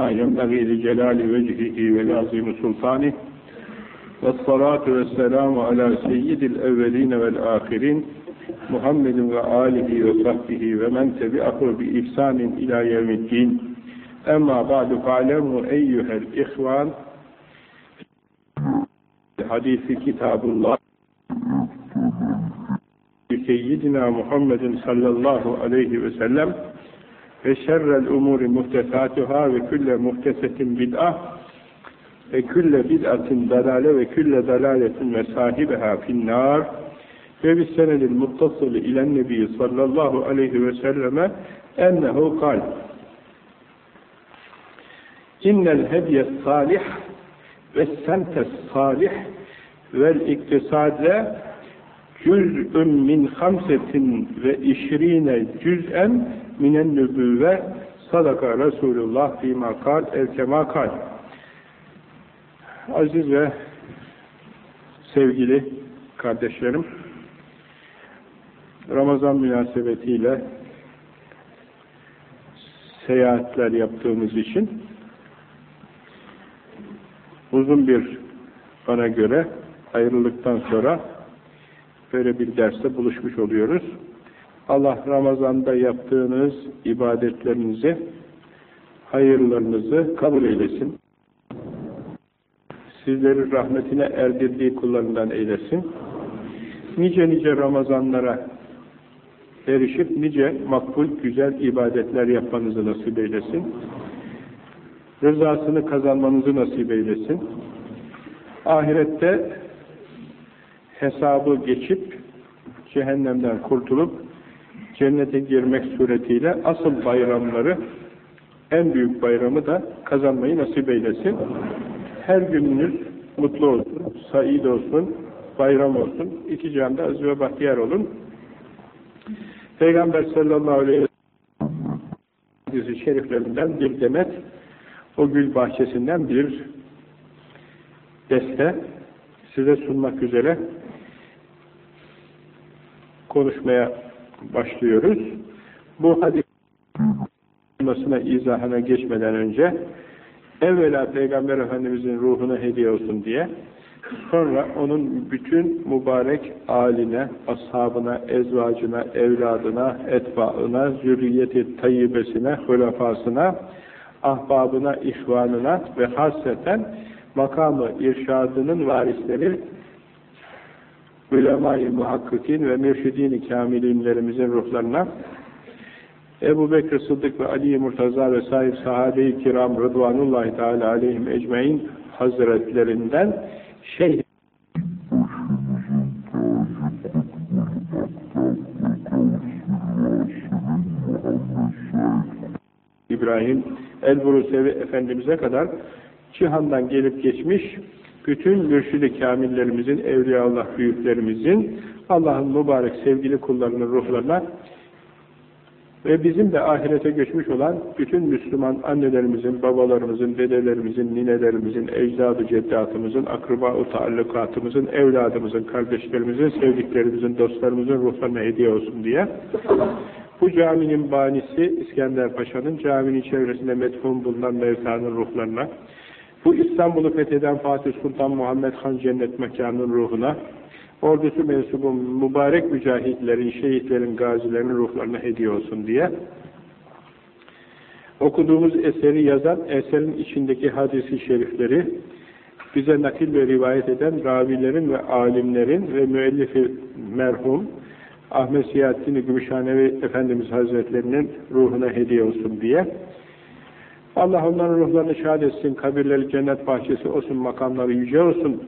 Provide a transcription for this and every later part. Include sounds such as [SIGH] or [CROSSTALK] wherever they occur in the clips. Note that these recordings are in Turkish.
كما ينبغي لجلال وجهه ولعظيم سلطانه والصلاة والسلام على سيد الأولين والآخرين محمد وآله وصحبه ومن تبعه بإحسان إلى يوم الدين. أما بعد فاعلموا أيها الإخوان حديث كتاب الله سيدنا محمد صلى الله عليه وسلم ve şerrel umuri muhtesatuhâ ve külle muhtesetin bid'ah. Ve külle bid'atin dalale ve külle dalaletin ve sahibehâ finnâr. Ve bis senedil muttasılı ilen nebiyyü sallallahu aleyhi ve selleme ennehu kal. İnnel hediye salih ve semtes salih vel iktisade cüz'ün min hamsetin ve işrine cüz'en minen nübüvve sadaka Resulullah fîmâ kal el kal aziz ve sevgili kardeşlerim Ramazan münasebetiyle seyahatler yaptığımız için uzun bir bana göre ayrılıktan sonra böyle bir derste buluşmuş oluyoruz. Allah Ramazan'da yaptığınız ibadetlerinizi, hayırlarınızı kabul eylesin. Sizleri rahmetine erdirdiği kullarından eylesin. Nice nice Ramazanlara erişip nice makbul, güzel ibadetler yapmanızı nasip eylesin. Rızasını kazanmanızı nasip eylesin. Ahirette hesabı geçip cehennemden kurtulup cennete girmek suretiyle asıl bayramları en büyük bayramı da kazanmayı nasip eylesin. Her gününüz mutlu olsun, said olsun, bayram olsun. İki canda aziz ve bahtiyar olun. Peygamber sallallahu aleyhi ve sellem şeriflerinden bir demet o gül bahçesinden bir deste size sunmak üzere konuşmaya başlıyoruz. Bu hadisine izahına geçmeden önce evvela Peygamber Efendimizin ruhuna hediye olsun diye sonra onun bütün mübarek aline, ashabına, ezvacına, evladına, etbaına, zürriyeti tayyibesine, hulafasına, ahbabına, ihvanına ve hasreten makamı irşadının varisleri ulema-i muhakkikin ve mürşidin-i kamilinlerimizin ruhlarına Ebu Bekir Sıddık ve Ali Murtaza ve sahip sahabe-i kiram Rıdvanullahi Teala aleyhim ecmain hazretlerinden şey İbrahim El-Burusevi Efendimiz'e kadar Cihan'dan gelip geçmiş bütün mürşid-i kamillerimizin, evliyaullah büyüklerimizin, Allah'ın mübarek sevgili kullarının ruhlarına ve bizim de ahirete göçmüş olan bütün Müslüman annelerimizin, babalarımızın, dedelerimizin, ninelerimizin, ecdadı ceddatımızın, akraba-u taallukatımızın, evladımızın, kardeşlerimizin, sevdiklerimizin, dostlarımızın ruhlarına hediye olsun diye bu caminin banisi İskender Paşa'nın caminin çevresinde metfun bulunan mevtanın ruhlarına bu İstanbul'u fetheden Fatih Sultan Muhammed Han cennet mekanının ruhuna, ordusu mensubu mübarek mücahitlerin, şehitlerin, gazilerin ruhlarına hediye olsun diye okuduğumuz eseri yazan, eserin içindeki hadisi şerifleri bize nakil ve rivayet eden ravilerin ve alimlerin ve müellifi merhum Ahmet Siyahattin Gümüşhanevi Efendimiz Hazretlerinin ruhuna hediye olsun diye Allah onların ruhlarını şahit etsin, kabirleri cennet bahçesi olsun, makamları yüce olsun.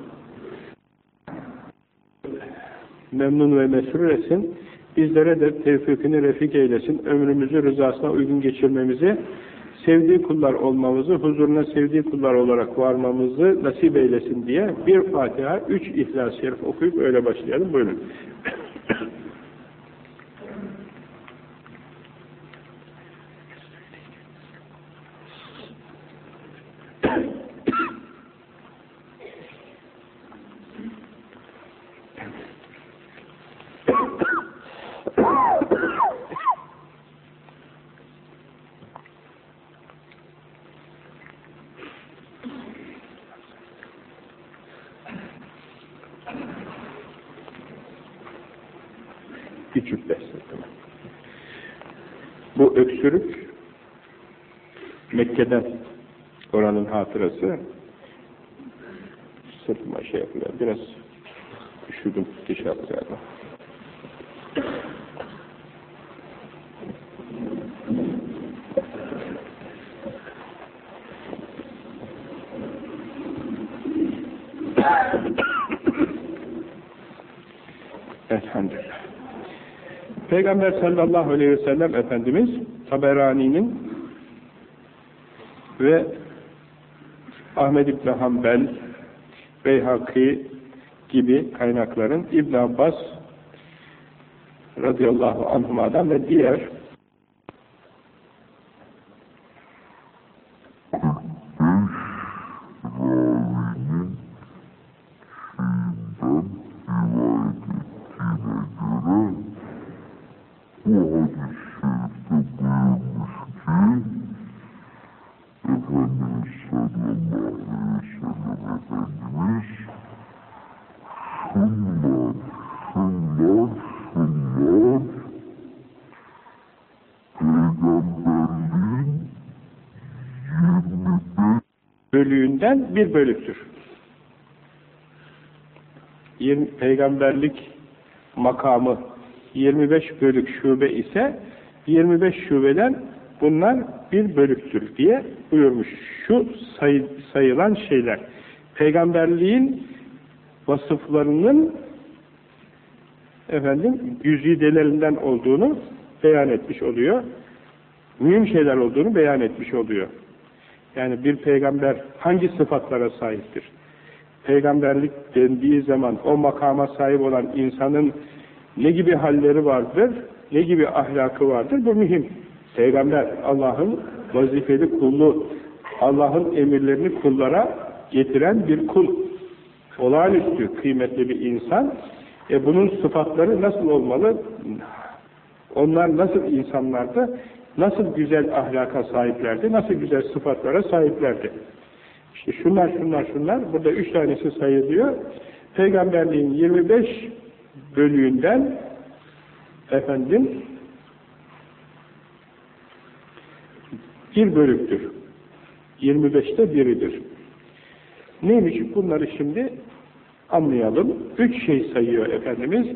Memnun ve mesrur etsin. Bizlere de tevfikini refik eylesin. Ömrümüzü rızasına uygun geçirmemizi, sevdiği kullar olmamızı, huzuruna sevdiği kullar olarak varmamızı nasip eylesin diye bir Fatiha, üç İhlas-ı Şerif okuyup öyle başlayalım. Buyurun. Küçük destekli. Bu öksürük Mekke'den oranın hatırası sırtıma şey yapıyor. Biraz üşüdüm, dışarı galiba. Elhamdülillah. Peygamber sallallahu aleyhi ve sellem Efendimiz Taberani'nin ve Ahmed İbni Hanbel, Beyhaki gibi kaynakların İbn Abbas radıyallahu anhuma'dan ve diğer bölüğünden bir bölüktür. 20, peygamberlik makamı 25 bölük şube ise 25 şubeden bunlar bir bölüktür diye buyurmuş. Şu sayı, sayılan şeyler peygamberliğin vasıflarının efendim güzidelerinden olduğunu beyan etmiş oluyor. Mühim şeyler olduğunu beyan etmiş oluyor. Yani bir peygamber hangi sıfatlara sahiptir? Peygamberlik dendiği zaman o makama sahip olan insanın ne gibi halleri vardır, ne gibi ahlakı vardır? Bu mühim. Peygamber Allah'ın vazifeli kullu, Allah'ın emirlerini kullara getiren bir kul. Olağanüstü kıymetli bir insan. E bunun sıfatları nasıl olmalı? Onlar nasıl insanlardı? Nasıl güzel ahlaka sahiplerdi? Nasıl güzel sıfatlara sahiplerdi? İşte şunlar, şunlar, şunlar. Burada üç tanesi sayılıyor. Peygamberliğin 25 bölüğünden efendim bir bölüktür. 25'te biridir. Neymiş bunları şimdi anlayalım. Üç şey sayıyor Efendimiz.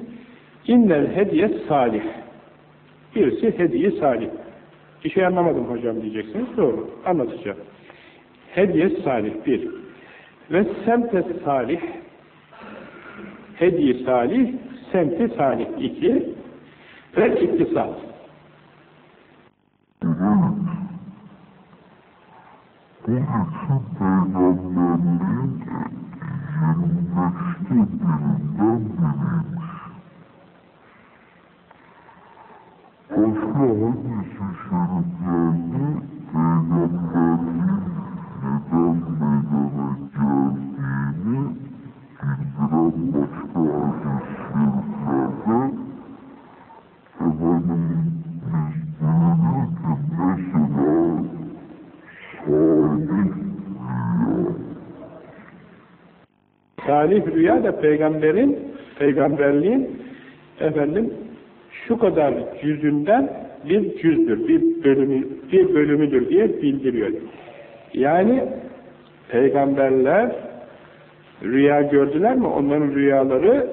İnnel hediye salih. Birisi hediye salih. Bir şey anlamadım hocam diyeceksiniz. Doğru. Anlatacağım. Hediye salih bir. Ve semte salih hediye salih semti salih iki ve iktisat. Bu için peygamberliğin 25'te birinden biriymiş. Başka hadis-i şeriflerde peygamberliğin neden meydana geldiğini bildiren başka hadis-i şeriflerde efendim biz buyuruyor ki mesela Rüya da peygamberin, peygamberliğin efendim şu kadar cüzünden bir cüzdür, bir bölümü, bir bölümüdür diye bildiriyor. Yani peygamberler rüya gördüler mi? Onların rüyaları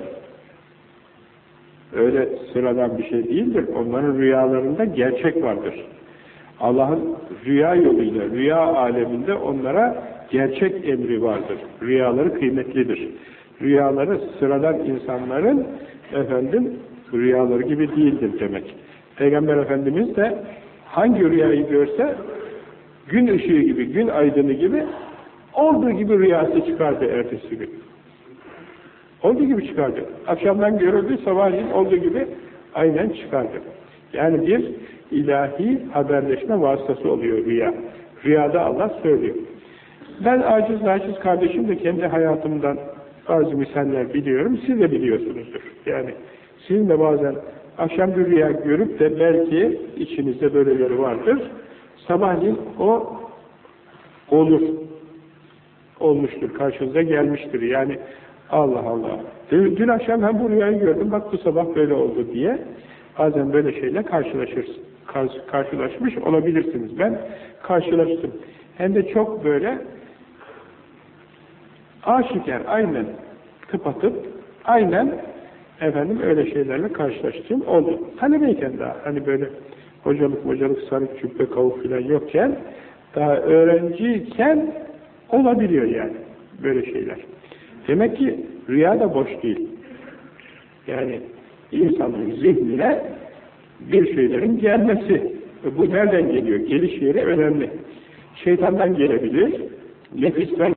öyle sıradan bir şey değildir. Onların rüyalarında gerçek vardır. Allah'ın rüya yoluyla, rüya aleminde onlara gerçek emri vardır. Rüyaları kıymetlidir. Rüyaları sıradan insanların efendim rüyaları gibi değildir demek. Peygamber Efendimiz de hangi rüyayı görse gün ışığı gibi, gün aydını gibi olduğu gibi rüyası çıkardı ertesi gün. Olduğu gibi çıkardı. Akşamdan görüldü, sabahleyin olduğu gibi aynen çıkardı. Yani bir ilahi haberleşme vasıtası oluyor rüya. Rüyada Allah söylüyor. Ben aciz naciz kardeşim de kendi hayatımdan bazı misaller biliyorum. Siz de biliyorsunuzdur. Yani sizin de bazen akşam bir rüya görüp de belki içinizde böyleleri vardır. Sabahleyin o olur. Olmuştur. Karşınıza gelmiştir. Yani Allah Allah. Dün, dün akşam ben bu rüyayı gördüm. Bak bu sabah böyle oldu diye. Bazen böyle şeyle karşılaşırsın. Kar- karşılaşmış olabilirsiniz. Ben karşılaştım. Hem de çok böyle aşikar, aynen tıpatıp, aynen efendim öyle şeylerle karşılaştığım oldu. Talebeyken daha hani böyle hocalık hocalık sarık cübbe kavuk filan yokken daha öğrenciyken olabiliyor yani böyle şeyler. Demek ki rüya da boş değil. Yani insanın zihnine bir şeylerin gelmesi. E Bu nereden geliyor? Geliş yeri önemli. Şeytandan gelebilir, nefisten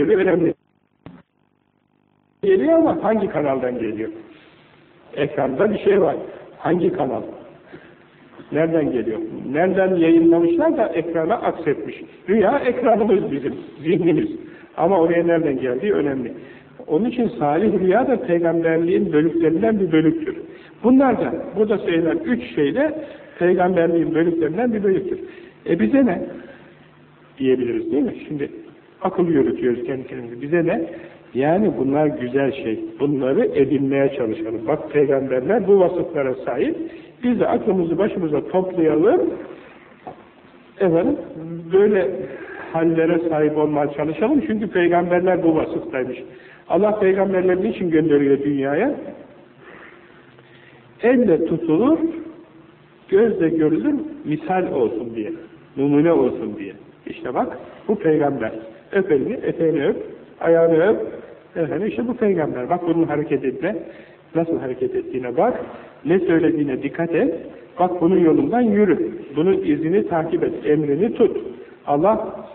yeri önemli. Geliyor ama hangi kanaldan geliyor? Ekranda bir şey var. Hangi kanal? Nereden geliyor? Nereden yayınlamışlar da ekrana aksetmiş. Rüya ekranımız bizim, zihnimiz. Ama oraya nereden geldiği önemli. Onun için salih rüya da peygamberliğin bölüklerinden bir bölüktür. Bunlar da, burada sayılan üç şey de peygamberliğin bölüklerinden bir bölüktür. E bize ne? Diyebiliriz değil mi? Şimdi akıl yürütüyoruz kendi kendimize. Bize ne? Yani bunlar güzel şey. Bunları edinmeye çalışalım. Bak peygamberler bu vasıflara sahip. Biz de aklımızı başımıza toplayalım. Efendim, böyle hallere sahip olmaya çalışalım. Çünkü peygamberler bu vasıftaymış. Allah peygamberlerini için gönderiyor dünyaya? Elle tutulur, gözle görülür, misal olsun diye. Numune olsun diye. İşte bak, bu peygamber. Öp elini, eteğini öp, ayağını öp. Efendim işte bu peygamber. Bak bunun hareket etme. Nasıl hareket ettiğine bak. Ne söylediğine dikkat et. Bak bunun yolundan yürü. Bunun izini takip et. Emrini tut. Allah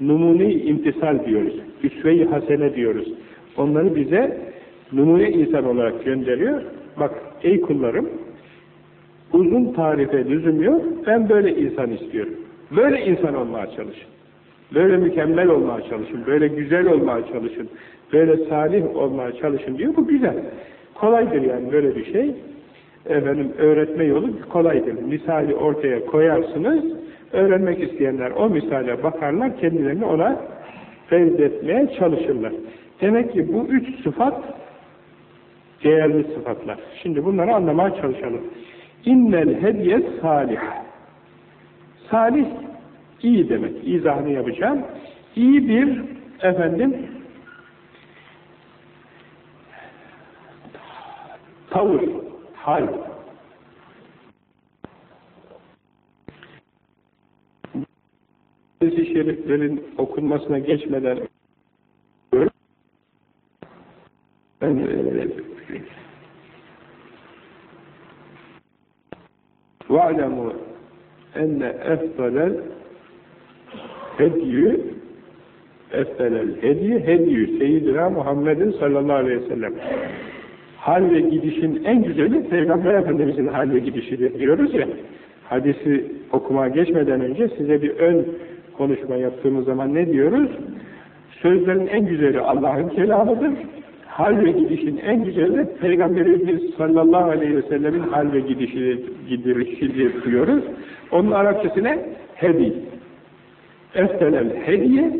numune imtisal diyoruz. Üsve-i hasene diyoruz. Onları bize numune insan olarak gönderiyor. Bak ey kullarım uzun tarife lüzum yok. Ben böyle insan istiyorum. Böyle insan olmaya çalışın. Böyle mükemmel olmaya çalışın. Böyle güzel olmaya çalışın. Böyle salih olmaya çalışın diyor. Bu güzel. Kolaydır yani böyle bir şey. Efendim öğretme yolu kolaydır. Misali ortaya koyarsınız. Öğrenmek isteyenler o misale bakarlar. Kendilerini ona benzetmeye çalışırlar. Demek ki bu üç sıfat değerli sıfatlar. Şimdi bunları anlamaya çalışalım. İnnel hediye salih. Salih iyi demek. İzahını yapacağım. İyi bir efendim tavır, hal. Hadis-i şeriflerin okunmasına geçmeden ben وَعْلَمُوا enne efdalel hediyü efdalel hediye hediyü seyyidina Muhammedin sallallahu aleyhi ve sellem hal ve gidişin en güzeli Peygamber Efendimizin hal ve gidişidir diyoruz ya hadisi okumaya geçmeden önce size bir ön konuşma yaptığımız zaman ne diyoruz? Sözlerin en güzeli Allah'ın kelamıdır. Hal ve gidişin en güzeli de Peygamberimiz sallallahu aleyhi ve sellemin hal ve gidişi, gidişidir diyoruz. Onun Arapçasına hedi. Eftelel hediye,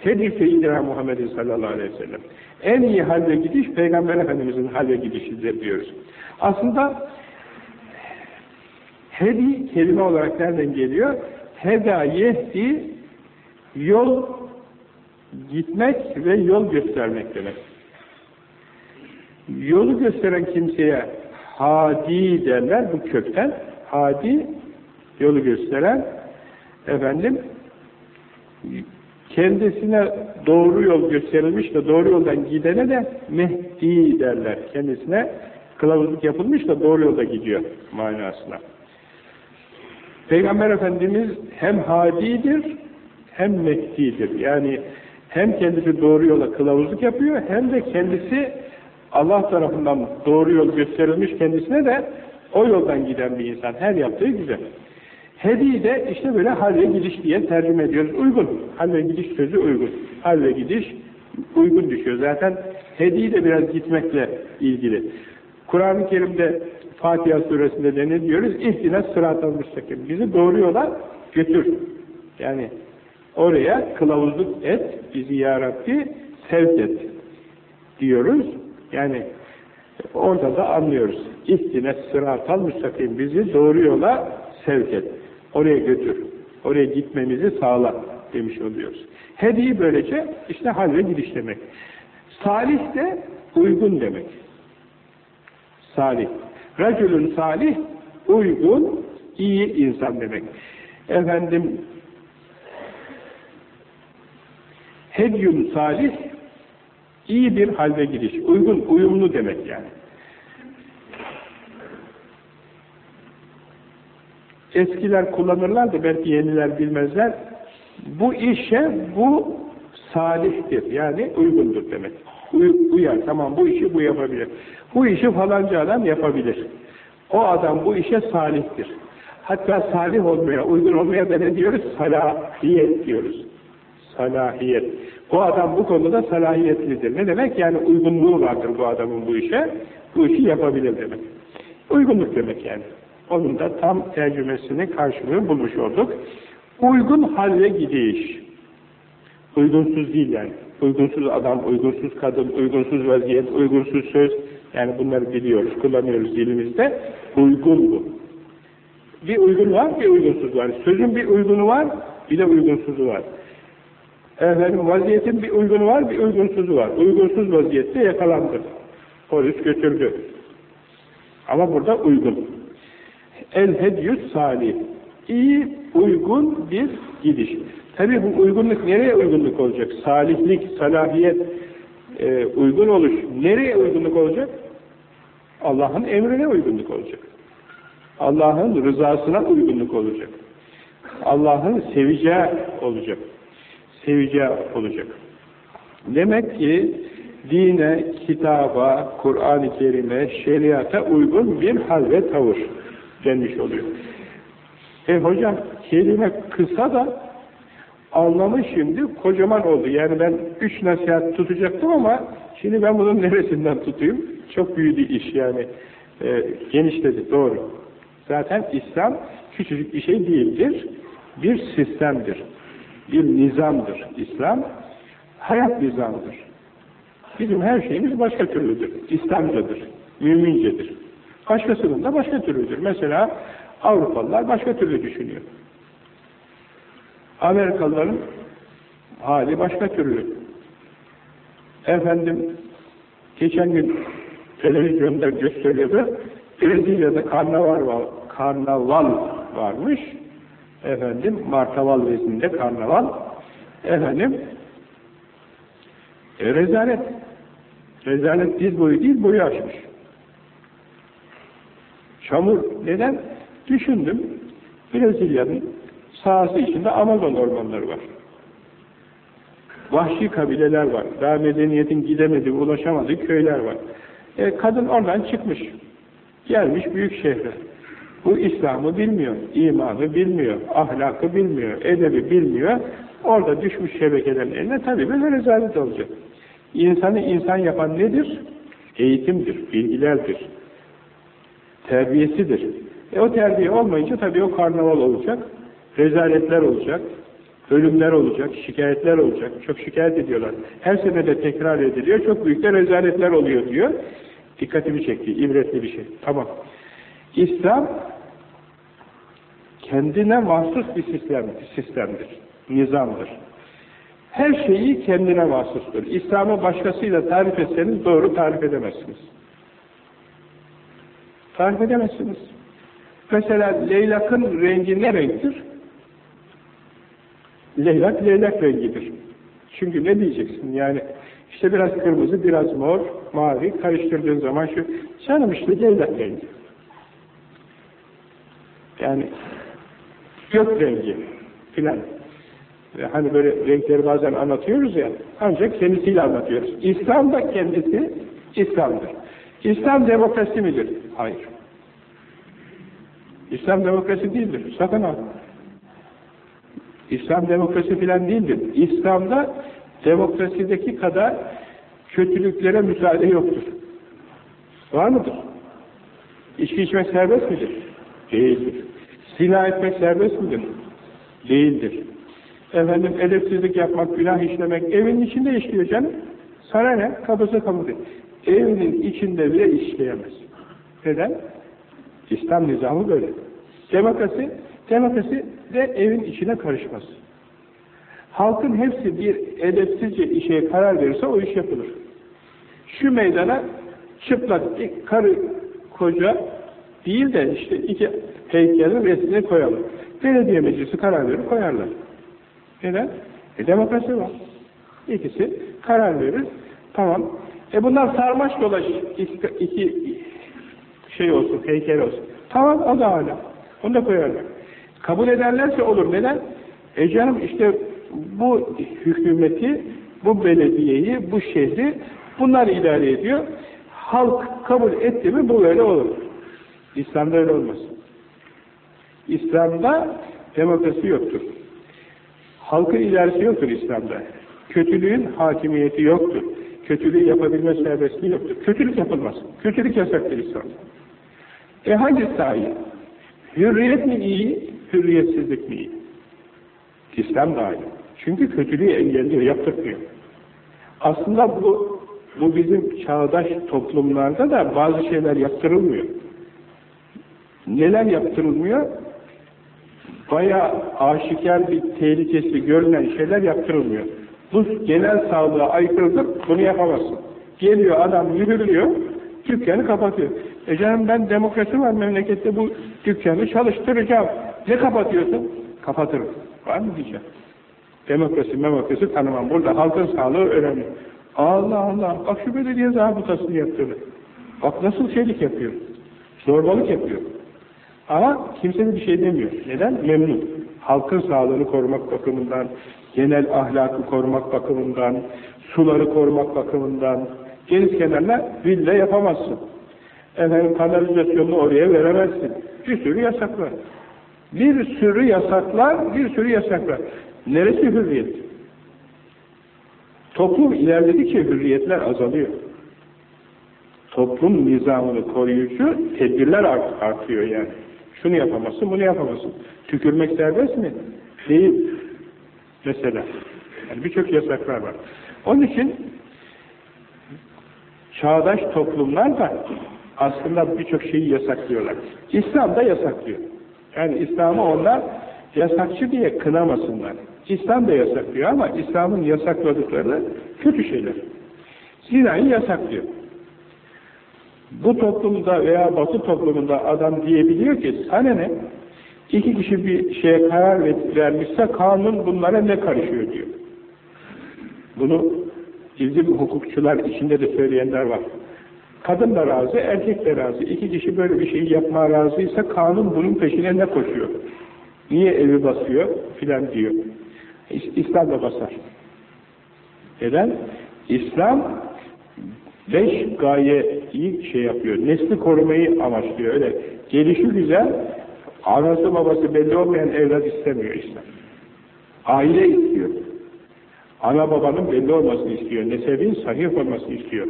hedi seyyidina Muhammedin sallallahu aleyhi ve sellem. En iyi hal ve gidiş Peygamber Efendimizin hal ve gidişidir diyoruz. Aslında hedi kelime olarak nereden geliyor? Heda yehdi yol gitmek ve yol göstermek demek. Yolu gösteren kimseye hadi derler bu kökten. Hadi yolu gösteren efendim kendisine doğru yol gösterilmiş de doğru yoldan gidene de Mehdi derler. Kendisine kılavuzluk yapılmış da doğru yolda gidiyor manasına. Peygamber Efendimiz hem hadidir hem Mehdi'dir. Yani hem kendisi doğru yola kılavuzluk yapıyor hem de kendisi Allah tarafından doğru yol gösterilmiş kendisine de o yoldan giden bir insan. Her yaptığı güzel. Hedi de işte böyle hal ve gidiş diye tercüme ediyoruz. Uygun. Hal ve gidiş sözü uygun. Hal ve gidiş uygun düşüyor. Zaten hedi de biraz gitmekle ilgili. Kur'an-ı Kerim'de Fatiha suresinde de ne diyoruz? İhtine sıratal müstakim. Bizi doğru yola götür. Yani Oraya kılavuzluk et, bizi ya Rabbi sevk et diyoruz. Yani orada da anlıyoruz. İhtine sıratal müstakim bizi doğru yola sevk et. Oraya götür. Oraya gitmemizi sağla demiş oluyoruz. Hediye böylece işte hal ve gidiş demek. Salih de uygun demek. Salih. Racülün salih, uygun, iyi insan demek. Efendim, hedyun salih, iyi bir halde gidiş, uygun, uyumlu demek yani. Eskiler kullanırlar da belki yeniler bilmezler. Bu işe bu salihtir, yani uygundur demek. Uy, uyar, tamam bu işi bu yapabilir. Bu işi falanca adam yapabilir. O adam bu işe salihtir. Hatta salih olmaya, uygun olmaya da ne diyoruz? Salahiyet diyoruz. Salahiyet. Bu adam bu konuda salahiyetlidir. Ne demek? Yani uygunluğu vardır bu adamın bu işe. Bu işi yapabilir demek. Uygunluk demek yani. Onun da tam tercümesini karşılığı bulmuş olduk. Uygun halle gidiş. Uygunsuz değil yani. Uygunsuz adam, uygunsuz kadın, uygunsuz vaziyet, uygunsuz söz. Yani bunları biliyoruz, kullanıyoruz dilimizde. Uygun bu. Bir uygun var, bir uygunsuz var. Sözün bir uygunu var, bir de uygunsuzu var. Efendim vaziyetin bir uygunu var, bir uygunsuzu var. Uygunsuz vaziyette yakalandı. Polis götürdü. Ama burada uygun. El hedyüs salih. İyi, uygun bir gidiş. Tabi bu uygunluk nereye uygunluk olacak? Salihlik, salahiyet, e, uygun oluş. Nereye uygunluk olacak? Allah'ın emrine uygunluk olacak. Allah'ın rızasına uygunluk olacak. Allah'ın seveceği olacak. Seveceği olacak. Demek ki dine, kitaba, Kur'an-ı Kerim'e, şeriata uygun bir hal ve tavır denmiş oluyor. E hocam kelime kısa da anlamı şimdi kocaman oldu. Yani ben üç nasihat tutacaktım ama şimdi ben bunun neresinden tutayım? Çok büyüdü iş yani. E, genişledi, doğru. Zaten İslam küçücük bir şey değildir. Bir sistemdir. Bir nizamdır İslam. Hayat nizamıdır. Bizim her şeyimiz başka türlüdür. İslamcadır. Mümincedir. Başkasının da başka türlüdür. Mesela Avrupalılar başka türlü düşünüyor. Amerikalıların hali başka türlü. Efendim, geçen gün televizyonda gösteriyordu, Brezilya'da karnaval, var, karnaval varmış. Efendim, Martaval vezinde karnaval. Efendim, e, rezalet. Rezalet diz boyu değil, boyu açmış. Çamur. Neden? Düşündüm. Brezilya'nın sahası içinde Amazon ormanları var. Vahşi kabileler var. Daha medeniyetin gidemediği, ulaşamadığı köyler var. E, kadın oradan çıkmış. Gelmiş büyük şehre. Bu İslam'ı bilmiyor, imanı bilmiyor, ahlakı bilmiyor, edebi bilmiyor. Orada düşmüş şebekelerin eline tabii böyle rezalet olacak. İnsanı insan yapan nedir? Eğitimdir, bilgilerdir, terbiyesidir. E o terbiye olmayınca tabii o karnaval olacak, rezaletler olacak, ölümler olacak, şikayetler olacak. Çok şikayet ediyorlar. Her sene de tekrar ediliyor. Çok büyük de rezaletler oluyor diyor. Dikkatimi çekti. ibretli bir şey. Tamam. İslam kendine mahsus bir sistem, sistemdir. Nizamdır. Her şeyi kendine mahsustur. İslam'ı başkasıyla tarif etseniz doğru tarif edemezsiniz. Tarif edemezsiniz. Mesela leylakın rengi ne renktir? Leylak, leylak rengidir. Çünkü ne diyeceksin yani işte biraz kırmızı, biraz mor, mavi karıştırdığın zaman şu canım işte leylak rengi. Yani gök rengi filan. Hani böyle renkleri bazen anlatıyoruz ya, ancak kendisiyle anlatıyoruz. İslam da kendisi İslam'dır. İslam demokrasi midir? Hayır. İslam demokrasi değildir. Sakın ha. İslam demokrasi filan değildir. İslam'da demokrasideki kadar kötülüklere müsaade yoktur. Var mıdır? İçki içmek serbest midir? Değildir. Silah etmek serbest midir? Değildir. Efendim edepsizlik yapmak, günah işlemek evin içinde işliyor canım. Sana ne? Kapısı kapı Evinin içinde bile işleyemez. Neden? İslam nizamı böyle. Demokrasi, demokrasi de evin içine karışmaz. Halkın hepsi bir edepsizce işe karar verirse o iş yapılır. Şu meydana çıplak karı koca değil de işte iki heykelin resmini koyalım. Belediye meclisi karar verir koyarlar. Neden? E demokrasi var. İkisi karar verir. Tamam. E bunlar sarmaş dolaş iki, iki şey olsun, heykel olsun. Tamam o da hala. Onu da koyarlar. Kabul ederlerse olur. Neden? E canım işte bu hükümeti, bu belediyeyi, bu şehri bunlar idare ediyor. Halk kabul etti mi bu böyle olur. İslam'da öyle olmaz. İslam'da demokrasi yoktur. Halkın idaresi yoktur İslam'da. Kötülüğün hakimiyeti yoktur. Kötülüğü yapabilme serbestliği yoktur. Kötülük yapılmaz. Kötülük yasaktır İslam'da. E hangisi daha? Hürriyet mi iyi, hürriyetsizlik mi iyi? İslam daha iyi. Çünkü kötülüğü engelliyor, yaptırmıyor. Aslında bu, bu bizim çağdaş toplumlarda da bazı şeyler yaptırılmıyor. Neler yaptırılmıyor? Bayağı aşikar bir tehlikesi görünen şeyler yaptırılmıyor. Bu genel sağlığa aykırıdır, bunu yapamazsın. Geliyor adam mühürlüyor, dükkanı kapatıyor. E canım ben demokrasi var memlekette bu dükkanı çalıştıracağım. Ne kapatıyorsun? Kapatırım. Var mı diyeceğim. Demokrasi demokrasi tanımam. Burada halkın sağlığı önemli. Allah Allah. Bak şu belediye zabıtasını yaptırdı. Bak nasıl şeylik yapıyor. Zorbalık yapıyor. Ama kimse bir şey demiyor. Neden? Memnun. Halkın sağlığını korumak bakımından, genel ahlakı korumak bakımından, suları korumak bakımından, deniz kenarına villa yapamazsın. Efendim kanalizasyonunu oraya veremezsin. Bir sürü yasak var. Bir sürü yasaklar, bir sürü yasaklar. Neresi hürriyet? Toplum ilerledikçe hürriyetler azalıyor. Toplum nizamını koruyucu tedbirler art artıyor yani. Şunu yapamazsın, bunu yapamazsın. Tükürmek serbest mi? Değil. Mesela. Yani birçok yasaklar var. Onun için çağdaş toplumlar da aslında birçok şeyi yasaklıyorlar. İslam da yasaklıyor. Yani İslam'ı onlar yasakçı diye kınamasınlar. İslam da yasaklıyor ama İslam'ın yasakladıkları kötü şeyler. Zinayı yasaklıyor. Bu toplumda veya batı toplumunda adam diyebiliyor ki sana ne? İki kişi bir şeye karar vermişse kanun bunlara ne karışıyor diyor. Bunu bizim hukukçular içinde de söyleyenler var. Kadın da razı, erkek de razı. İki kişi böyle bir şeyi yapmaya razıysa kanun bunun peşine ne koşuyor? Niye evi basıyor filan diyor. İslam da basar. Neden? İslam beş gayeyi şey yapıyor. Nesli korumayı amaçlıyor. Öyle gelişi güzel, anası babası belli olmayan evlat istemiyor İslam. Aile istiyor. Ana babanın belli olmasını istiyor. Nesebin sahih olmasını istiyor.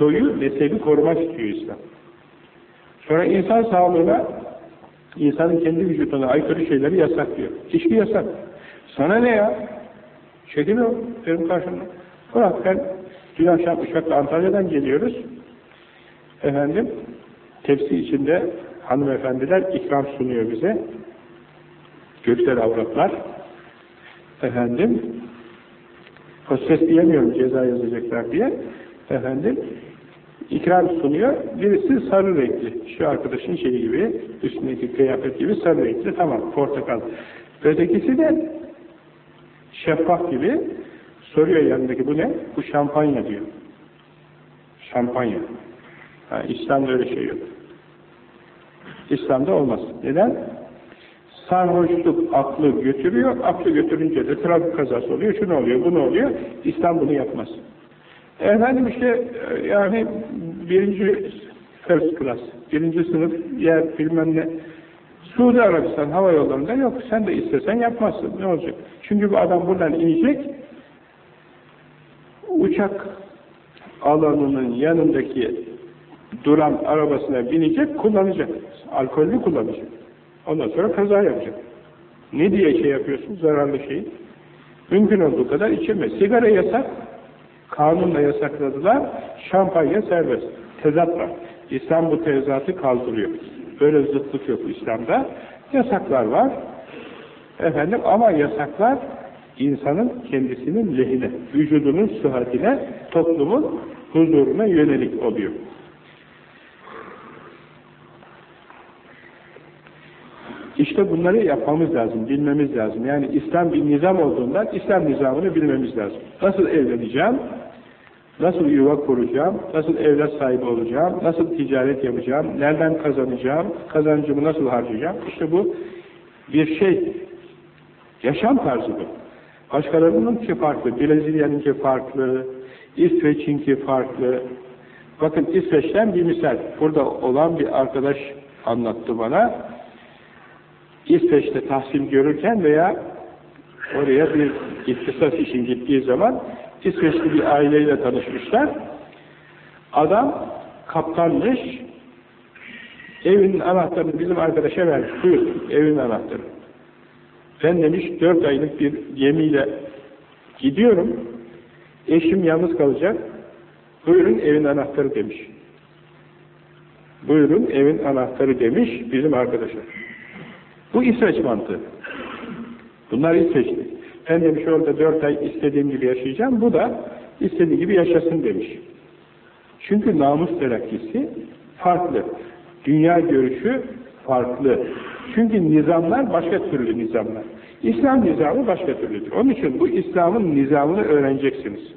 Soyu, nesebi korumak istiyor İslam. Sonra insan sağlığına insanın kendi vücuduna aykırı şeyleri yasaklıyor. İçki yasak. Sana ne ya? Çekil o benim karşımda. Bırak ben dün akşam uçakla Antalya'dan geliyoruz. Efendim tepsi içinde hanımefendiler ikram sunuyor bize. Göksel avratlar. Efendim hostes diyemiyorum ceza yazacaklar diye. Efendim ikram sunuyor. Birisi sarı renkli. Şu arkadaşın şeyi gibi, üstündeki kıyafet gibi sarı renkli. Tamam, portakal. Ötekisi de şeffaf gibi soruyor yanındaki bu ne? Bu şampanya diyor. Şampanya. Ha, İslam'da öyle şey yok. İslam'da olmaz. Neden? Sarhoşluk aklı götürüyor, aklı götürünce de trafik kazası oluyor, şunu oluyor, bunu oluyor. İslam bunu yapmaz. Efendim işte yani birinci first class, birinci sınıf yer bilmem ne. Suudi Arabistan hava yollarında yok. Sen de istesen yapmazsın. Ne olacak? Çünkü bu adam buradan inecek, uçak alanının yanındaki duran arabasına binecek, kullanacak. Alkollü kullanacak. Ondan sonra kaza yapacak. Ne diye şey yapıyorsun, zararlı şeyi? Mümkün olduğu kadar içilmez. Sigara yasak, kanunla yasakladılar, şampanya serbest. Tezat var. İslam bu tezatı kaldırıyor. Böyle zıtlık yok İslam'da. Yasaklar var. Efendim ama yasaklar insanın kendisinin lehine, vücudunun sıhhatine, toplumun huzuruna yönelik oluyor. İşte bunları yapmamız lazım, bilmemiz lazım. Yani İslam bir nizam olduğundan İslam nizamını bilmemiz lazım. Nasıl evleneceğim, nasıl yuva kuracağım, nasıl evlat sahibi olacağım, nasıl ticaret yapacağım, nereden kazanacağım, kazancımı nasıl harcayacağım. İşte bu bir şey, yaşam tarzı bu. Başkalarınınki farklı, Brezilya'nınki farklı, İsveç'inki farklı. Bakın İsveç'ten bir misal, burada olan bir arkadaş anlattı bana. İsveç'te tahsil görürken veya oraya bir ihtisas için gittiği zaman İsveçli bir aileyle tanışmışlar. Adam kaptanmış, evinin anahtarını bizim arkadaşa vermiş. Buyur, evin anahtarı. Ben demiş dört aylık bir gemiyle gidiyorum, eşim yalnız kalacak, buyurun evin anahtarı demiş. Buyurun evin anahtarı demiş bizim arkadaşa. Bu İsveç mantığı. Bunlar İsveçli. Ben demiş orada dört ay istediğim gibi yaşayacağım, bu da istediği gibi yaşasın demiş. Çünkü namus terakkisi farklı. Dünya görüşü farklı. Çünkü nizamlar başka türlü nizamlar. İslam nizamı başka türlüdür. Onun için bu İslam'ın nizamını öğreneceksiniz.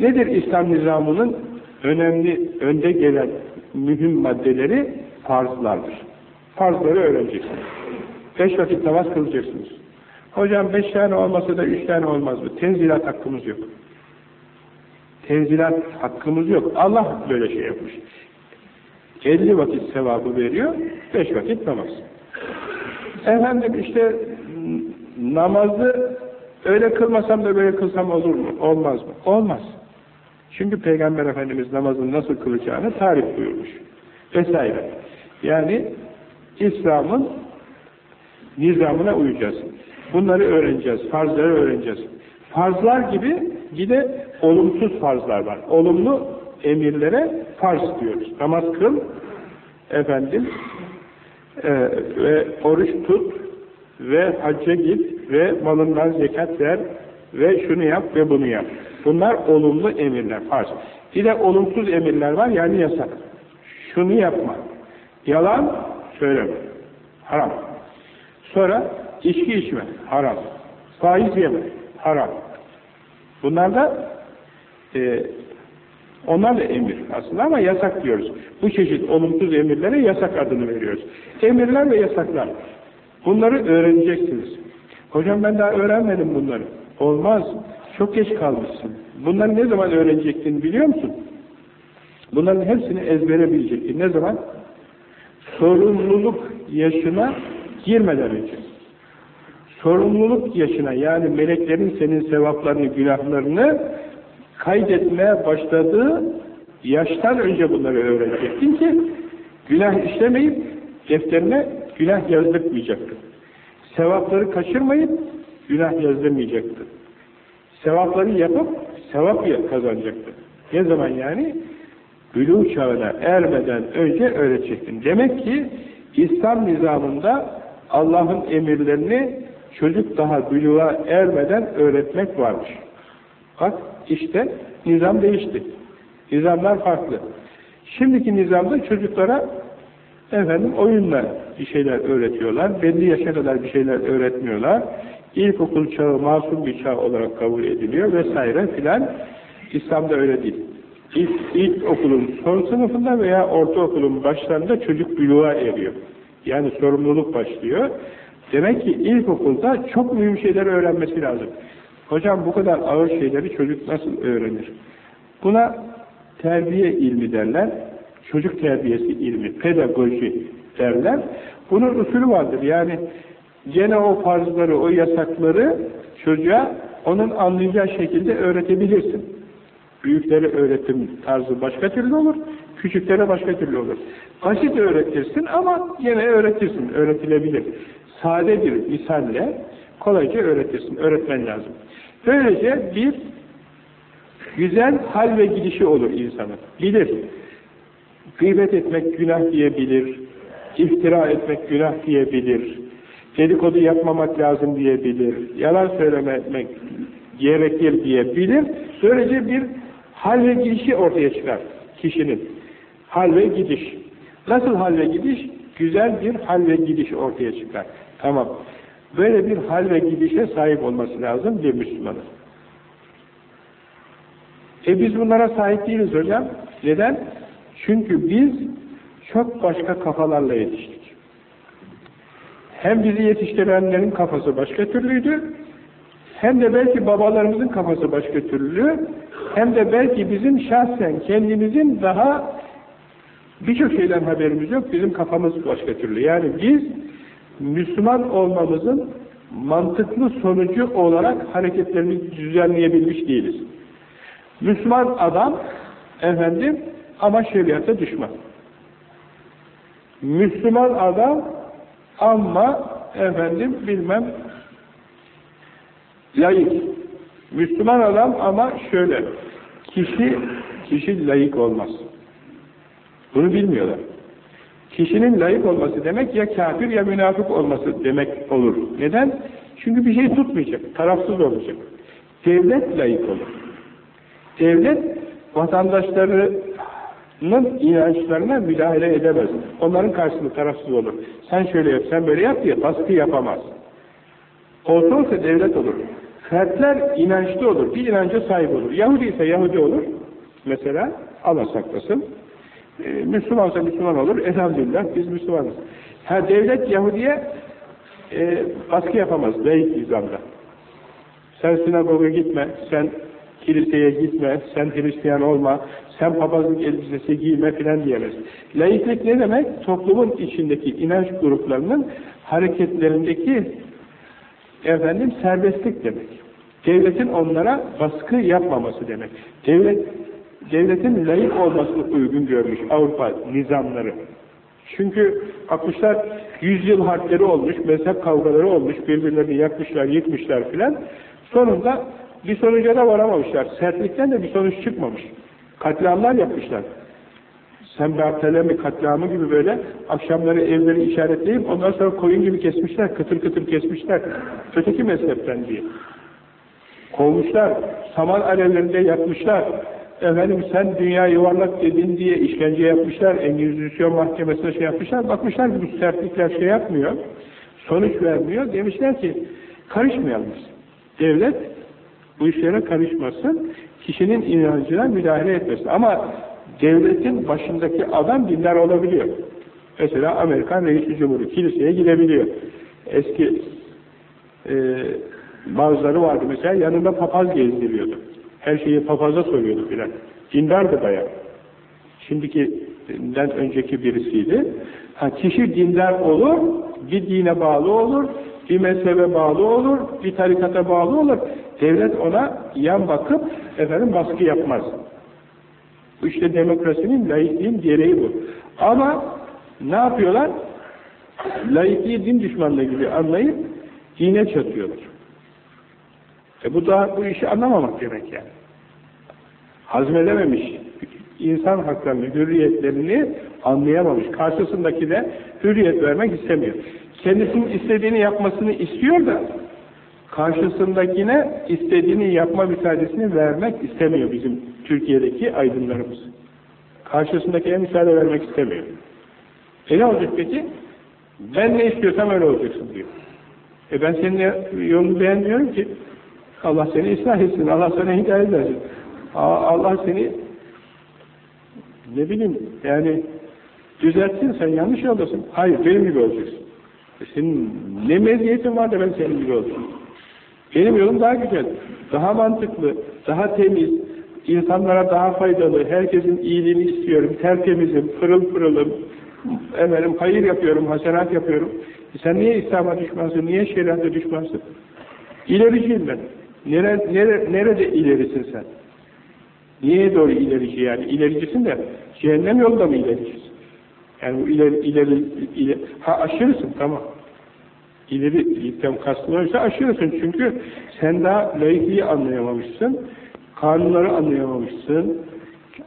Nedir İslam nizamının önemli, önde gelen mühim maddeleri? Farzlardır. Farzları öğreneceksiniz. Beş vakit namaz kılacaksınız. Hocam beş tane olmasa da üç tane olmaz mı? Tenzilat hakkımız yok. Tenzilat hakkımız yok. Allah böyle şey yapmış. 50 vakit sevabı veriyor, beş vakit namaz. Efendim işte namazı öyle kılmasam da böyle kılsam olur mu? Olmaz mı? Olmaz. Çünkü Peygamber Efendimiz namazın nasıl kılacağını tarif buyurmuş. Vesaire. Yani İslam'ın nizamına uyacağız. Bunları öğreneceğiz, farzları öğreneceğiz. Farzlar gibi bir de olumsuz farzlar var. Olumlu emirlere farz diyoruz. Namaz kıl, efendim, e, ve oruç tut, ve hacca git, ve malından zekat ver, ve şunu yap ve bunu yap. Bunlar olumlu emirler, farz. Bir de olumsuz emirler var, yani yasak. Şunu yapma. Yalan söyleme. Haram. Sonra içki içme, haram. Faiz yeme, haram. Bunlar da e, onlar da emir aslında ama yasak diyoruz. Bu çeşit olumsuz emirlere yasak adını veriyoruz. Emirler ve yasaklar. Bunları öğreneceksiniz. Hocam ben daha öğrenmedim bunları. Olmaz. Çok geç kalmışsın. Bunları ne zaman öğrenecektin biliyor musun? Bunların hepsini ezbere bilecektin. Ne zaman? Sorumluluk yaşına girmeden önce. Sorumluluk yaşına yani meleklerin senin sevaplarını, günahlarını kaydetmeye başladığı yaştan önce bunları öğrenecektin ki günah işlemeyip defterine günah yazdırmayacaktın. Sevapları kaçırmayıp günah yazdırmayacaktın. Sevapları yapıp sevap kazanacaktın. Ne zaman yani? Bülü çağına ermeden önce öğretecektin. Demek ki İslam nizamında Allah'ın emirlerini çocuk daha bülüğa ermeden öğretmek varmış. Bak işte nizam değişti. Nizamlar farklı. Şimdiki nizamda çocuklara efendim oyunla bir şeyler öğretiyorlar. Belli yaşa kadar bir şeyler öğretmiyorlar. İlkokul çağı masum bir çağ olarak kabul ediliyor vesaire filan. İslam'da öyle değil. İlk, ilk okulun son sınıfında veya ortaokulun başlarında çocuk buluğa eriyor. Yani sorumluluk başlıyor. Demek ki ilkokulda çok mühim şeyler öğrenmesi lazım. Hocam bu kadar ağır şeyleri çocuk nasıl öğrenir? Buna terbiye ilmi derler. Çocuk terbiyesi ilmi, pedagoji derler. Bunun usulü vardır. Yani gene o farzları, o yasakları çocuğa onun anlayacağı şekilde öğretebilirsin. Büyüklere öğretim tarzı başka türlü olur, küçüklere başka türlü olur. Basit öğretirsin ama yine öğretirsin, öğretilebilir. Sade bir misalle kolayca öğretirsin, öğretmen lazım. Böylece bir güzel hal ve gidişi olur insanın. Bilir. Gıybet etmek günah diyebilir, iftira etmek günah diyebilir, dedikodu yapmamak lazım diyebilir, yalan söylemek gerekir diyebilir. Böylece bir hal ve gidişi ortaya çıkar kişinin. Hal ve gidiş. Nasıl hal ve gidiş? Güzel bir hal ve gidiş ortaya çıkar. Tamam. Böyle bir hal ve gidişe sahip olması lazım bir Müslümanın. E biz bunlara sahip değiliz hocam. Neden? Çünkü biz çok başka kafalarla yetiştik. Hem bizi yetiştirenlerin kafası başka türlüydü, hem de belki babalarımızın kafası başka türlü, hem de belki bizim şahsen kendimizin daha birçok şeyden haberimiz yok, bizim kafamız başka türlü. Yani biz Müslüman olmamızın mantıklı sonucu olarak hareketlerimizi düzenleyebilmiş değiliz. Müslüman adam efendim ama şeriata düşman. Müslüman adam ama efendim bilmem layık. Müslüman adam ama şöyle kişi kişi layık olmaz. Bunu bilmiyorlar. Kişinin layık olması demek ya kafir ya münafık olması demek olur. Neden? Çünkü bir şey tutmayacak, tarafsız olacak. Devlet layık olur. Devlet vatandaşlarının inançlarına müdahale edemez. Onların karşısında tarafsız olur. Sen şöyle yap, sen böyle yap diye baskı yapamaz. Olsa devlet olur. Fertler inançlı olur, bir inanca sahip olur. Yahudi ise Yahudi olur. Mesela Allah saklasın. Ee, Müslümansa Müslüman olur. Elhamdülillah biz Müslümanız. Ha devlet Yahudi'ye e, baskı yapamaz. Layık nizamda. Sen sinagoga gitme, sen kiliseye gitme, sen Hristiyan olma, sen papazlık elbisesi giyme filan diyemez. Laiklik ne demek? Toplumun içindeki inanç gruplarının hareketlerindeki efendim serbestlik demek. Devletin onlara baskı yapmaması demek. Devlet devletin layık olmasını uygun görmüş Avrupa nizamları. Çünkü 60'lar yüzyıl harpleri olmuş, mezhep kavgaları olmuş, birbirlerini yakmışlar, yıkmışlar filan. Sonunda bir sonuca da varamamışlar. Sertlikten de bir sonuç çıkmamış. Katliamlar yapmışlar. Sen Bartelemi katliamı gibi böyle akşamları evleri işaretleyip ondan sonra koyun gibi kesmişler, kıtır kıtır kesmişler. Öteki mezhepten diye. Kovmuşlar, saman alevlerinde yakmışlar. Efendim sen dünya yuvarlak dedin diye işkence yapmışlar, Engizisyon mahkemesine şey yapmışlar. Bakmışlar ki bu sertlikler şey yapmıyor, sonuç vermiyor. Demişler ki karışmayalım biz. Devlet bu işlere karışmasın, kişinin inancına müdahale etmesin. Ama devletin başındaki adam dinler olabiliyor. Mesela Amerikan Reisi Cumhur'u kiliseye gidebiliyor. Eski e, bazıları vardı mesela yanında papaz gezdiriyordu. Her şeyi papaza soruyordu filan. Dindardı bayağı. Şimdikinden önceki birisiydi. Ha, kişi dindar olur, bir dine bağlı olur, bir mezhebe bağlı olur, bir tarikata bağlı olur. Devlet ona yan bakıp efendim baskı yapmaz. Bu işte demokrasinin, laikliğin gereği bu. Ama ne yapıyorlar? Laikliği din düşmanlığı gibi anlayıp dine çatıyorlar. E bu da bu işi anlamamak demek yani. Hazmedememiş, insan haklarını, hürriyetlerini anlayamamış. Karşısındaki de hürriyet vermek istemiyor. Kendisinin istediğini yapmasını istiyor da karşısındakine istediğini yapma müsaadesini vermek istemiyor bizim Türkiye'deki aydınlarımız. Karşısındakine müsaade vermek istemiyor. E ne olacak peki? Ben ne istiyorsam öyle olacaksın diyor. E ben senin yolunu beğenmiyorum ki. Allah seni ıslah etsin, Allah sana hidayet versin. Allah seni ne bileyim yani düzeltsin, sen yanlış yoldasın. Hayır, benim gibi olacaksın. E senin ne meziyetin var da ben senin gibi olacağım. Benim yolum daha güzel, daha mantıklı, daha temiz, insanlara daha faydalı, herkesin iyiliğini istiyorum, tertemizim, pırıl pırılım, efendim, hayır yapıyorum, hasenat yapıyorum. E sen niye İslam'a düşmansın, niye şeriata düşmansın? İlericiyim ben. Nere, nere, nerede ilerisin sen? Niye doğru ilerici yani? İlericisin de cehennem yolda mı ilericisin? Yani bu ileri, ileri, ileri, ha aşırısın tamam. ileri gittem kastın oysa aşıyorsun. Çünkü sen daha laikliği anlayamamışsın, kanunları anlayamamışsın,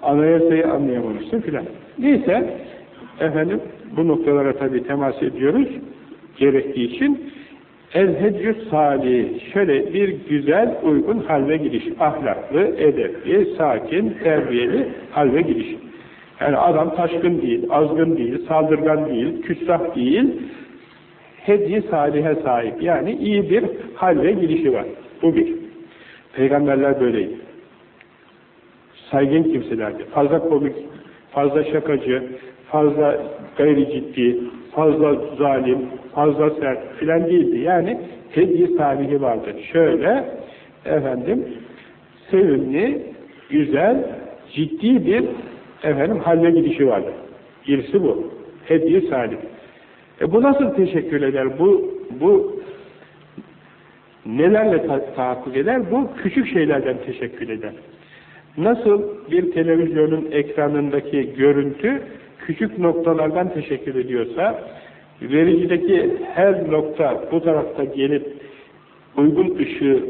anayasayı anlayamamışsın filan. Neyse, efendim bu noktalara tabi temas ediyoruz gerektiği için El-Heccü Salih, şöyle bir güzel, uygun halve gidiş, ahlaklı, edepli, sakin, terbiyeli halve gidiş. Yani adam taşkın değil, azgın değil, saldırgan değil, küstah değil, hediye salihe sahip. Yani iyi bir hal ve girişi var. Bu bir. Peygamberler böyleydi. Saygın kimselerdi. Fazla komik, fazla şakacı, fazla gayri ciddi, fazla zalim, fazla sert filan değildi. Yani hediye salihi vardı. Şöyle efendim sevimli, güzel, ciddi bir efendim halle gidişi vardı. Birisi bu. Hediye salih. E bu nasıl teşekkür eder? Bu bu nelerle ta tahakkuk eder? Bu küçük şeylerden teşekkür eder. Nasıl bir televizyonun ekranındaki görüntü küçük noktalardan teşekkür ediyorsa, vericideki her nokta bu tarafta gelip uygun ışığı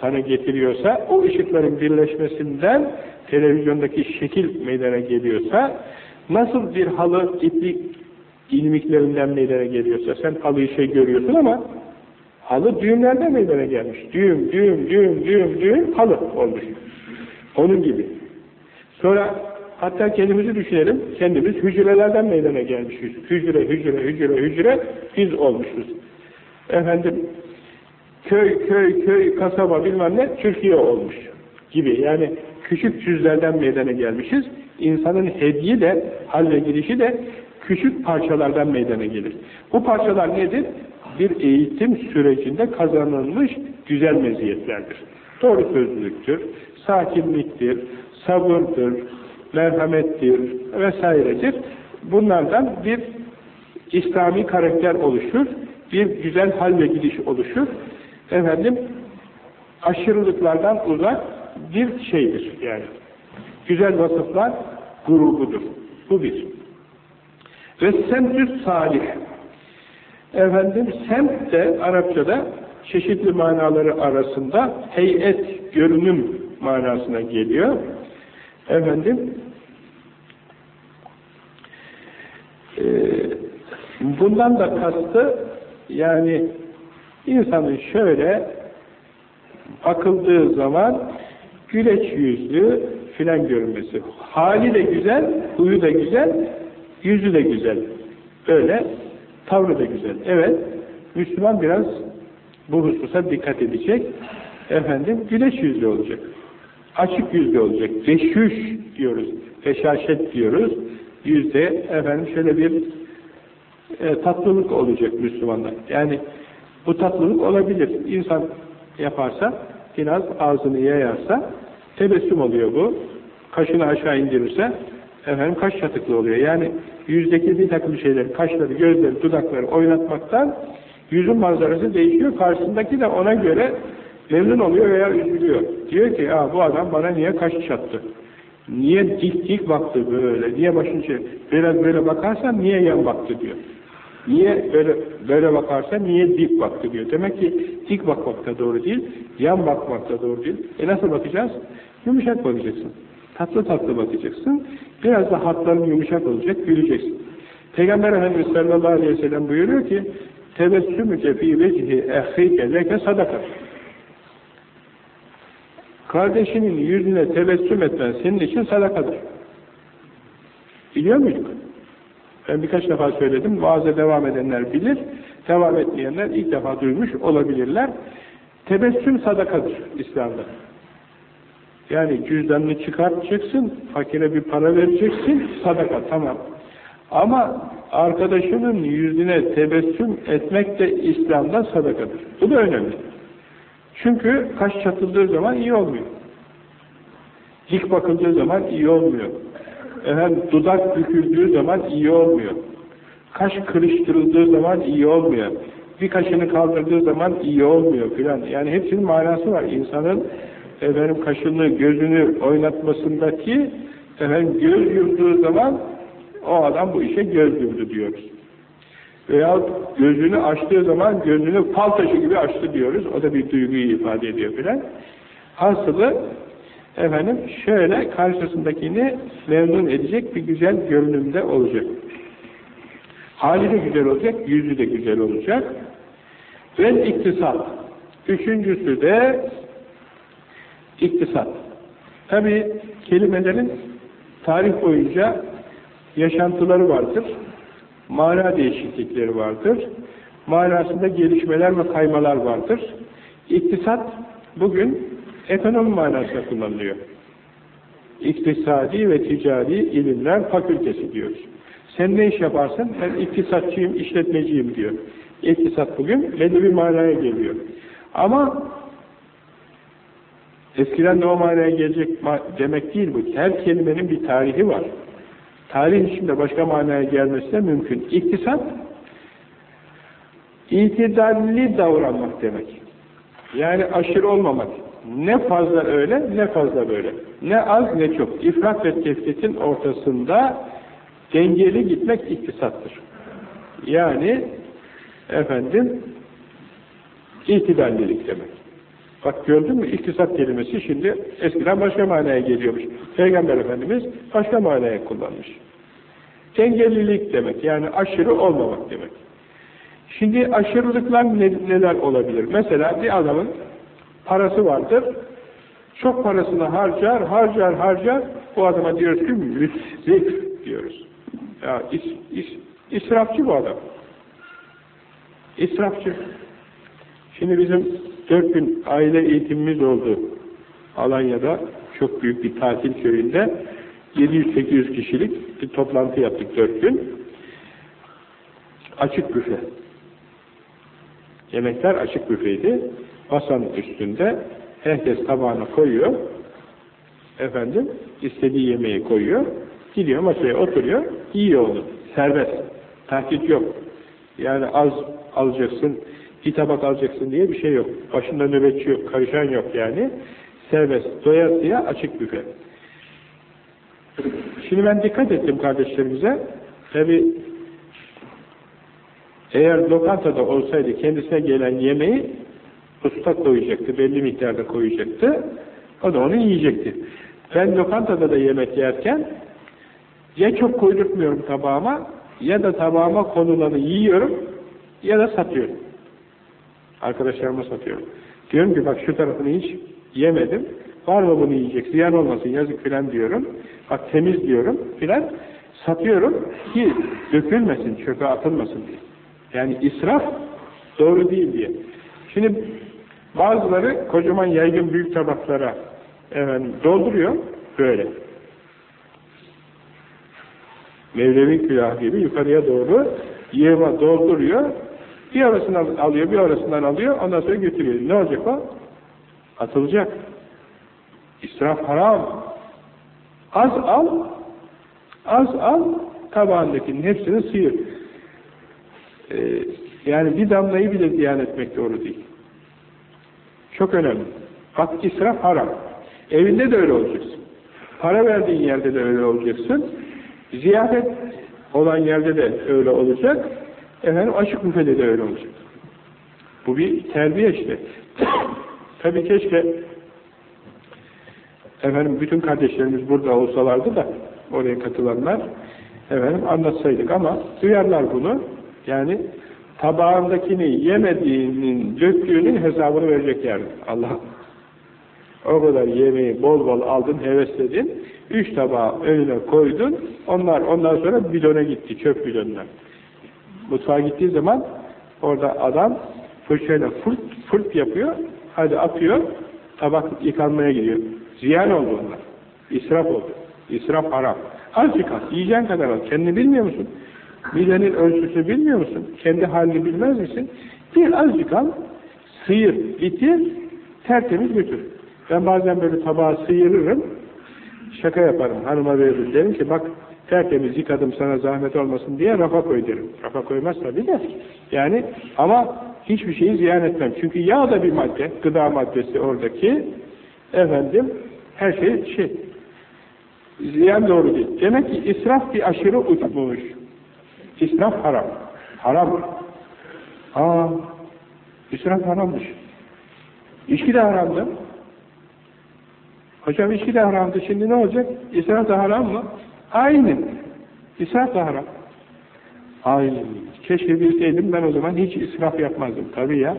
sana getiriyorsa, o ışıkların birleşmesinden televizyondaki şekil meydana geliyorsa, nasıl bir halı iplik ilmiklerinden meydana geliyorsa, sen halıyı şey görüyorsun ama halı düğümlerden meydana gelmiş. Düğüm, düğüm, düğüm, düğüm, düğüm, halı olmuş. Onun gibi. Sonra hatta kendimizi düşünelim, kendimiz hücrelerden meydana gelmişiz. Hücre, hücre, hücre, hücre, biz olmuşuz. Efendim, köy, köy, köy, kasaba bilmem ne, Türkiye olmuş gibi. Yani küçük cüzlerden meydana gelmişiz. İnsanın hediye de, halle girişi de küçük parçalardan meydana gelir. Bu parçalar nedir? Bir eğitim sürecinde kazanılmış güzel meziyetlerdir. Doğru sözlülüktür, sakinliktir, sabırdır, merhamettir vesairedir. Bunlardan bir İslami karakter oluşur, bir güzel hal ve gidiş oluşur. Efendim, aşırılıklardan uzak bir şeydir yani. Güzel vasıflar grubudur. Bu bir. Ve semtü salih. Efendim, semt de Arapçada çeşitli manaları arasında heyet, görünüm manasına geliyor. Efendim, e, bundan da kastı yani insanın şöyle bakıldığı zaman güleç yüzlü filan görünmesi. Hali de güzel, huyu da güzel, yüzü de güzel. Böyle tavrı da güzel. Evet, Müslüman biraz bu hususa dikkat edecek. Efendim, güleç yüzlü olacak. Açık yüzlü olacak. Veşüş diyoruz. Feşaşet diyoruz. Yüzde efendim şöyle bir e, tatlılık olacak Müslümanlar. Yani bu tatlılık olabilir. İnsan yaparsa, biraz ağzını yayarsa tebessüm oluyor bu. Kaşını aşağı indirirse efendim kaş çatıklı oluyor. Yani yüzdeki bir takım şeyler, kaşları, gözleri, dudakları oynatmaktan yüzün manzarası değişiyor. Karşısındaki de ona göre memnun oluyor veya üzülüyor. Diyor ki Aa, bu adam bana niye kaş çattı? Niye dik dik baktı böyle? Niye başını şey, böyle böyle bakarsan niye yan baktı diyor. Niye böyle böyle bakarsa niye dik baktı diyor. Demek ki dik bakmak da doğru değil, yan bakmak da doğru değil. E nasıl bakacağız? Yumuşak bakacaksın. Tatlı tatlı bakacaksın. Biraz da hatların yumuşak olacak, güleceksin. Peygamber Efendimiz sallallahu aleyhi ve sellem buyuruyor ki tebessümüke fî vecihi ehîke leke sadaka. Kardeşinin yüzüne tebessüm etmen senin için sadakadır. Biliyor muyduk? Ben birkaç defa söyledim. Vaazda devam edenler bilir. Devam etmeyenler ilk defa duymuş olabilirler. Tebessüm sadakadır İslam'da. Yani cüzdanını çıkartacaksın, fakire bir para vereceksin, sadaka tamam. Ama arkadaşının yüzüne tebessüm etmek de İslam'da sadakadır. Bu da önemli. Çünkü kaş çatıldığı zaman iyi olmuyor. Dik bakıldığı zaman iyi olmuyor. Efendim, dudak büküldüğü zaman iyi olmuyor. Kaş kırıştırıldığı zaman iyi olmuyor. Bir kaşını kaldırdığı zaman iyi olmuyor filan. Yani hepsinin manası var. İnsanın efendim kaşını, gözünü oynatmasındaki efendim göz yurduğu zaman o adam bu işe göz yurdu diyoruz. Veya gözünü açtığı zaman gözünü fal taşı gibi açtı diyoruz. O da bir duyguyu ifade ediyor filan. Hasılı efendim şöyle karşısındakini memnun edecek bir güzel görünümde olacak. Hali de güzel olacak, yüzü de güzel olacak. Ve iktisat. Üçüncüsü de iktisat. Tabi kelimelerin tarih boyunca yaşantıları vardır. Mana değişiklikleri vardır. Manasında gelişmeler ve kaymalar vardır. İktisat bugün ekonomi manasında kullanılıyor. İktisadi ve ticari ilimler fakültesi diyoruz. Sen ne iş yaparsın? Ben iktisatçıyım, işletmeciyim diyor. İktisat bugün belli bir manaya geliyor. Ama eskiden de o manaya gelecek demek değil bu. Her kelimenin bir tarihi var. Tarih içinde başka manaya gelmesi de mümkün. İktisat, itidalli davranmak demek. Yani aşırı olmamak. Ne fazla öyle, ne fazla böyle. Ne az ne çok. İfrat ve tefritin ortasında dengeli gitmek iktisattır. Yani efendim itidallilik demek. Bak gördün mü iktisat kelimesi şimdi eskiden başka manaya geliyormuş. Peygamber Efendimiz başka manaya kullanmış. Dengelilik demek yani aşırı olmamak demek. Şimdi aşırılıklar neler olabilir? Mesela bir adamın parası vardır. Çok parasını harcar, harcar, harcar. Bu adama diyoruz ki müsrif diyoruz. Ya is, is, israfçı bu adam. İsrafçı. Şimdi bizim dört gün aile eğitimimiz oldu. Alanya'da çok büyük bir tatil köyünde 700-800 kişilik bir toplantı yaptık dört gün. Açık büfe. Yemekler açık büfeydi. Masanın üstünde herkes tabağına koyuyor. Efendim istediği yemeği koyuyor. Gidiyor masaya oturuyor. Yiyor onu. Serbest. Takip yok. Yani az alacaksın, bir tabak alacaksın diye bir şey yok. Başında nöbetçi yok, karışan yok yani. Serbest, doyasıya açık büfe. Şimdi ben dikkat ettim kardeşlerimize. Tabi eğer lokantada olsaydı kendisine gelen yemeği usta koyacaktı, belli miktarda koyacaktı. O da onu yiyecekti. Ben lokantada da yemek yerken ya çok koydurtmuyorum tabağıma ya da tabağıma konulanı yiyorum ya da satıyorum. Arkadaşlarıma satıyorum. Diyorum ki bak şu tarafını hiç yemedim. Var mı bunu yiyecek? Ziyan olmasın yazık filan diyorum. Bak temiz diyorum filan. Satıyorum ki dökülmesin, çöpe atılmasın diye. Yani israf doğru değil diye. Şimdi bazıları kocaman yaygın büyük tabaklara efendim, dolduruyor böyle. Mevlevi külah gibi yukarıya doğru yığma dolduruyor. Bir arasından alıyor, bir arasından alıyor, ondan sonra götürüyor. Ne olacak o? Atılacak. İsraf haram. Az al, az al, tabağındakinin hepsini sıyır. Ee, yani bir damlayı bile ziyan etmek doğru değil. Çok önemli. Bak israf haram. Evinde de öyle olacaksın. Para verdiğin yerde de öyle olacaksın. Ziyafet olan yerde de öyle olacak. Efendim açık büfede de öyle olacak. Bu bir terbiye işte. [COUGHS] Tabii keşke efendim bütün kardeşlerimiz burada olsalardı da oraya katılanlar efendim anlatsaydık ama duyarlar bunu. Yani tabağındakini yemediğinin, döktüğünün hesabını verecek yani. Allah o kadar yemeği bol bol aldın, hevesledin. Üç tabağı önüne koydun. Onlar ondan sonra bidona gitti, çöp bidonuna. Mutfağa gittiği zaman orada adam fırçayla fırt fırt yapıyor. Hadi atıyor. Tabak yıkanmaya gidiyor. Ziyan oldu onlar. İsraf oldu. İsraf haram. Azıcık al. Yiyeceğin kadar al. Kendini bilmiyor musun? Midenin ölçüsü bilmiyor musun? Kendi halini bilmez misin? Bir azıcık al. Sıyır, bitir, tertemiz götür. Ben bazen böyle tabağı sıyırırım, şaka yaparım, hanıma veririm, derim ki bak tertemiz yıkadım sana zahmet olmasın diye rafa koy derim. Rafa koymaz tabii de. Yani ama hiçbir şeyi ziyan etmem. Çünkü yağ da bir madde, gıda maddesi oradaki. Efendim, her şey şey. Ziyan doğru değil. Demek ki israf bir aşırı uçmuş. İsraf haram. Haram. Aa, israf harammış. İçki de haramdı. Hocam içki de haramdı. Şimdi ne olacak? İsraf da haram mı? Aynı. İsraf da haram. Aynı. Keşke bilseydim ben o zaman hiç israf yapmazdım. Tabii ya.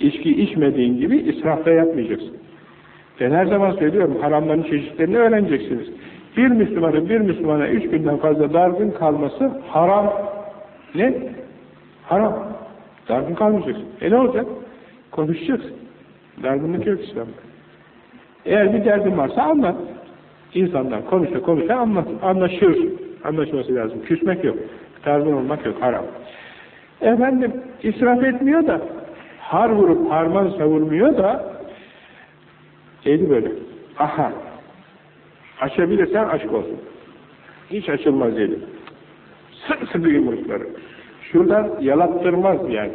İçki içmediğin gibi israf da yapmayacaksın. Ben her zaman söylüyorum, haramların çeşitlerini öğreneceksiniz. Bir Müslümanın bir Müslümana üç günden fazla dargın kalması haram. Ne? Haram. Dargın kalmayacaksın. E ne olacak? Konuşacaksın. Dargınlık yok İslam'da. Eğer bir derdin varsa anlat. İnsanlar konuşa konuşa anlat, anlaşır. Anlaşması lazım. Küsmek yok. Dargın olmak yok. Haram. Efendim israf etmiyor da har vurup harman savurmuyor da eli böyle. Aha. Açabilirsen aşk olsun. Hiç açılmaz eli. Sık sıkı yumrukları. Şuradan yalattırmaz yani.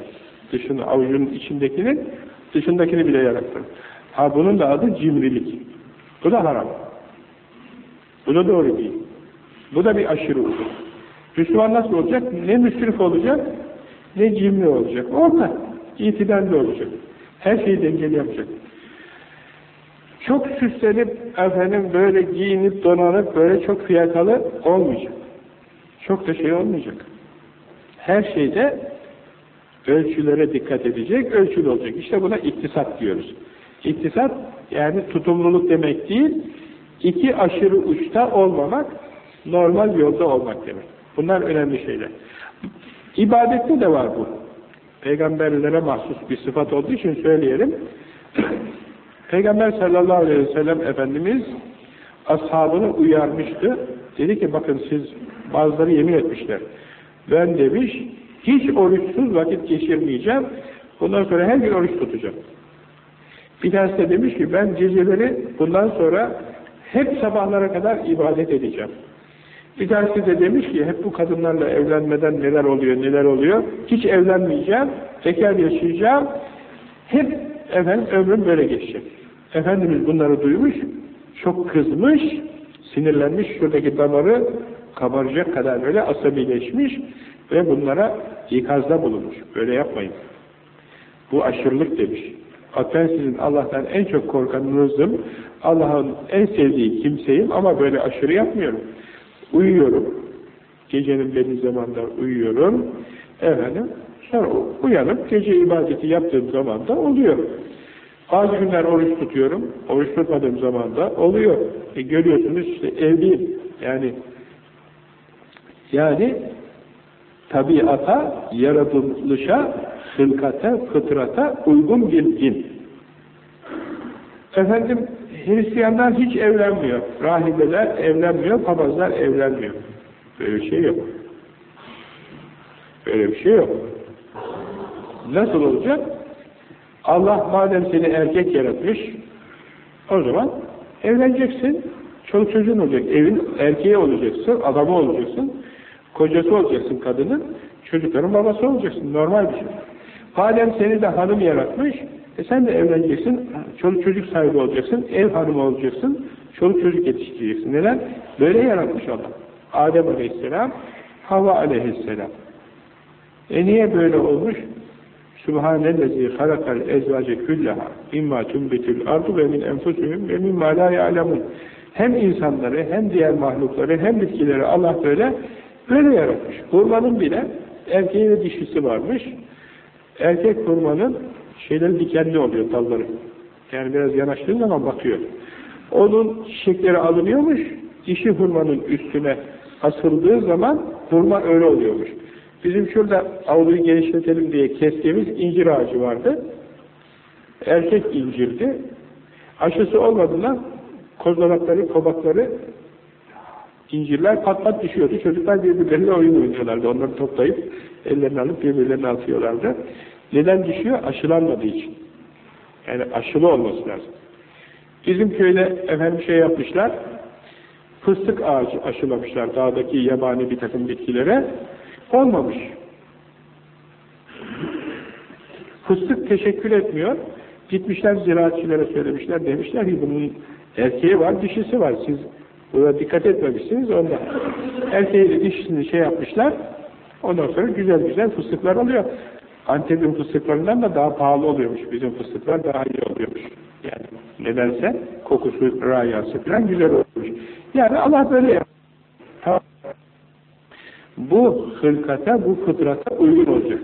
Dışını, avucunun içindekinin dışındakini bile yalattırır. Ha bunun da adı cimrilik. Bu da haram. Bu da doğru değil. Bu da bir aşırı usul. Müslüman nasıl olacak? Ne müsrif olacak, ne cimri olacak. Orada itidalli olacak. Her şeyi dengeli yapacak. Çok süslenip efendim böyle giyinip donanıp böyle çok fiyakalı olmayacak. Çok da şey olmayacak. Her şeyde ölçülere dikkat edecek, ölçülü olacak. İşte buna iktisat diyoruz. İktisat yani tutumluluk demek değil, iki aşırı uçta olmamak, normal yolda olmak demek. Bunlar önemli şeyler. İbadette de var bu. Peygamberlere mahsus bir sıfat olduğu için söyleyelim. [CLEARS THROAT] Peygamber sallallahu aleyhi ve sellem Efendimiz ashabını uyarmıştı. Dedi ki bakın siz bazıları yemin etmişler. Ben demiş hiç oruçsuz vakit geçirmeyeceğim. Bundan sonra her gün oruç tutacağım. Bir tanesi de demiş ki ben geceleri bundan sonra hep sabahlara kadar ibadet edeceğim. Bir tanesi de demiş ki hep bu kadınlarla evlenmeden neler oluyor neler oluyor. Hiç evlenmeyeceğim, tekrar yaşayacağım. Hep efendim ömrüm böyle geçecek. Efendimiz bunları duymuş, çok kızmış, sinirlenmiş, şuradaki damarı kabaracak kadar böyle asabileşmiş ve bunlara ikazda bulunmuş. Böyle yapmayın. Bu aşırılık demiş. Ben sizin Allah'tan en çok korkanınızım. Allah'ın en sevdiği kimseyim ama böyle aşırı yapmıyorum. Uyuyorum. Gecenin belli zamanda uyuyorum. Efendim, sonra uyanıp gece ibadeti yaptığım zaman da oluyor. Bazı günler oruç tutuyorum. Oruç tutmadığım zaman da oluyor. E görüyorsunuz işte evliyim. Yani yani tabiata, yaratılışa, hılkate, fıtrata uygun bir din. Efendim, Hristiyanlar hiç evlenmiyor. Rahibeler evlenmiyor, papazlar evlenmiyor. Böyle bir şey yok. Böyle bir şey yok. Nasıl olacak? Allah madem seni erkek yaratmış, o zaman evleneceksin, çoluk çocuğun olacak, evin erkeği olacaksın, adamı olacaksın, kocası olacaksın kadının, çocukların babası olacaksın, normal bir şey. Madem seni de hanım yaratmış, e sen de evleneceksin, çoluk çocuk sahibi olacaksın, ev hanımı olacaksın, çoluk çocuk yetiştireceksin. Neden? Böyle yaratmış Allah. Adem aleyhisselam, Havva aleyhisselam. E niye böyle olmuş? Subhanellezi halakal ezvace küllaha imma tümbetül ardu ve min enfusihim ve mimma la ya'lemun. Hem insanları hem diğer mahlukları hem bitkileri Allah böyle böyle yaratmış. Hurmanın bile erkeği ve dişisi varmış. Erkek hurmanın şeyleri dikenli oluyor dalları. Yani biraz yanaştığı zaman batıyor. Onun çiçekleri alınıyormuş. Dişi hurmanın üstüne asıldığı zaman hurma öyle oluyormuş. Bizim şurada avluyu genişletelim diye kestiğimiz incir ağacı vardı. Erkek incirdi. Aşısı olmadığından kozalakları, kobakları incirler pat pat düşüyordu. Çocuklar birbirleriyle oyun oynuyorlardı. Onları toplayıp ellerini alıp birbirlerine atıyorlardı. Neden düşüyor? Aşılanmadığı için. Yani aşılı olması lazım. Bizim köyde efendim şey yapmışlar, fıstık ağacı aşılamışlar dağdaki yabani bir takım bitkilere. Olmamış. Fıstık teşekkür etmiyor. Gitmişler ziraatçilere söylemişler. Demişler ki bunun erkeği var, dişisi var. Siz buna dikkat etmemişsiniz. Onda erkeğiyle dişisini şey yapmışlar. Ondan sonra güzel güzel fıstıklar oluyor. Antep'in fıstıklarından da daha pahalı oluyormuş. Bizim fıstıklar daha iyi oluyormuş. Yani nedense kokusu, rayası falan güzel olmuş. Yani Allah böyle yapıyor. Bu hırkata, bu fıtrata uygun olacak.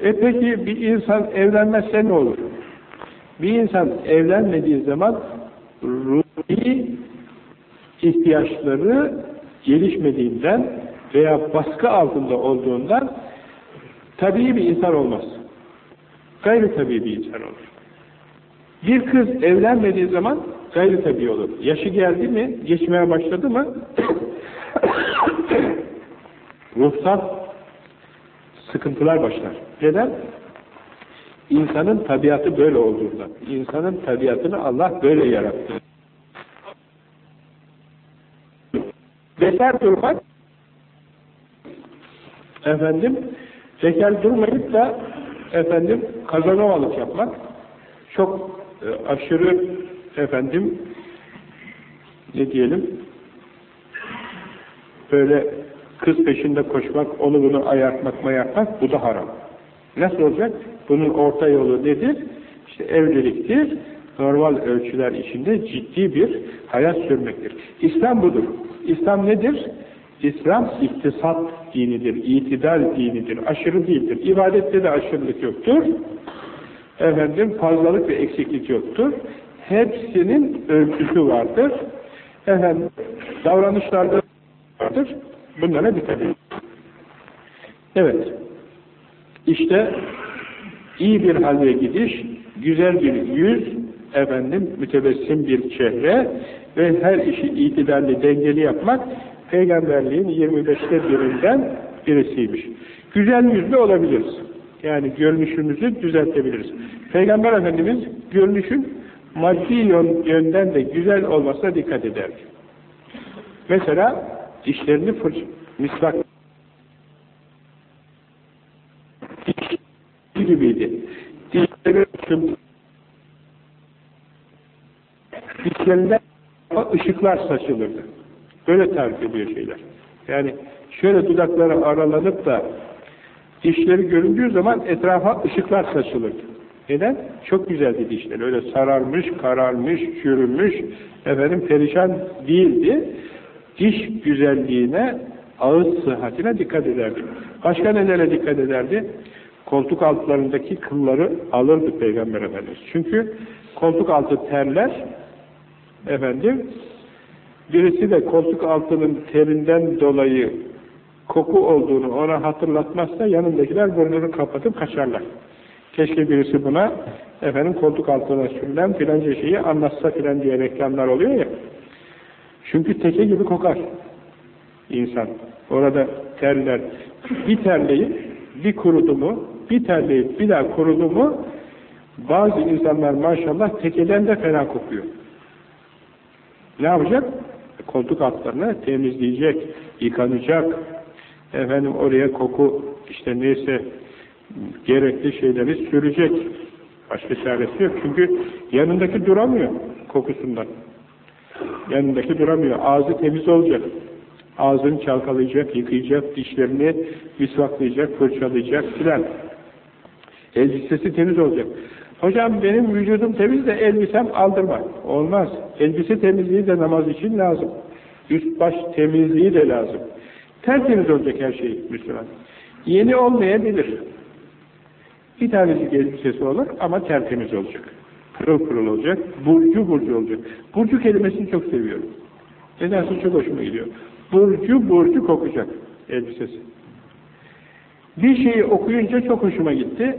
E peki bir insan evlenmezse ne olur? Bir insan evlenmediği zaman ruhi ihtiyaçları gelişmediğinden veya baskı altında olduğundan tabii bir insan olmaz. Gayri tabii bir insan olur. Bir kız evlenmediği zaman gayri tabii olur. Yaşı geldi mi, geçmeye başladı mı [COUGHS] ruhsal sıkıntılar başlar. Neden? İnsanın tabiatı böyle olduğundan. İnsanın tabiatını Allah böyle yarattı. Bekar durmak efendim bekar durmayıp da efendim kazanovalık yapmak çok e, aşırı efendim ne diyelim böyle kız peşinde koşmak, onu bunu ayartmak, mayartmak bu da haram. Nasıl olacak? Bunun orta yolu nedir? İşte evliliktir. Normal ölçüler içinde ciddi bir hayat sürmektir. İslam budur. İslam nedir? İslam iktisat dinidir, itidal dinidir, aşırı değildir. İbadette de aşırılık yoktur. Efendim fazlalık ve eksiklik yoktur. Hepsinin ölçüsü vardır. Efendim davranışlarda vardır. Bunlara dikkat edin. Evet. İşte iyi bir halde gidiş, güzel bir yüz, efendim mütebessim bir çehre ve her işi itidalli, dengeli yapmak peygamberliğin 25'te birinden birisiymiş. Güzel yüzlü olabiliriz. Yani görünüşümüzü düzeltebiliriz. Peygamber Efendimiz görünüşün maddi yönden de güzel olmasına dikkat ederdi. Mesela dişlerini fırç, misvak gibiydi. Dişleri dişlerinden ışıklar saçılırdı. Böyle tarif ediyor şeyler. Yani şöyle dudakları aralanıp da dişleri göründüğü zaman etrafa ışıklar saçılırdı. Neden? Çok güzeldi dişler. Öyle sararmış, kararmış, çürümüş, efendim perişan değildi. Diş güzelliğine, ağız sıhhatine dikkat ederdi. Başka nelere dikkat ederdi? Koltuk altlarındaki kılları alırdı Peygamber Efendimiz. Çünkü koltuk altı terler, efendim, birisi de koltuk altının terinden dolayı koku olduğunu ona hatırlatmazsa yanındakiler burnunu kapatıp kaçarlar. Keşke birisi buna efendim koltuk altına sürülen filanca şeyi anlatsa filan diye reklamlar oluyor ya. Çünkü teke gibi kokar insan. Orada terler. Bir terleyip bir kurudu mu, bir terleyip bir daha kurudu mu bazı insanlar maşallah tekeden de fena kokuyor. Ne yapacak? Koltuk altlarını temizleyecek, yıkanacak. Efendim oraya koku işte neyse gerekli şeyleri sürecek. Başka çaresi yok. Çünkü yanındaki duramıyor kokusundan. Yanındaki duramıyor. Ağzı temiz olacak. Ağzını çalkalayacak, yıkayacak, dişlerini misvaklayacak, fırçalayacak filan. Elbisesi temiz olacak. Hocam benim vücudum temiz de elbisem aldırma. Olmaz. Elbise temizliği de namaz için lazım. Üst baş temizliği de lazım. Tertemiz olacak her şey Müslüman. Yeni olmayabilir. Bir tanesi elbisesi olur ama tertemiz olacak. Pırıl pırıl olacak, burcu burcu olacak. Burcu kelimesini çok seviyorum. Nedense çok hoşuma gidiyor. Burcu burcu kokacak elbisesi. Bir şeyi okuyunca çok hoşuma gitti.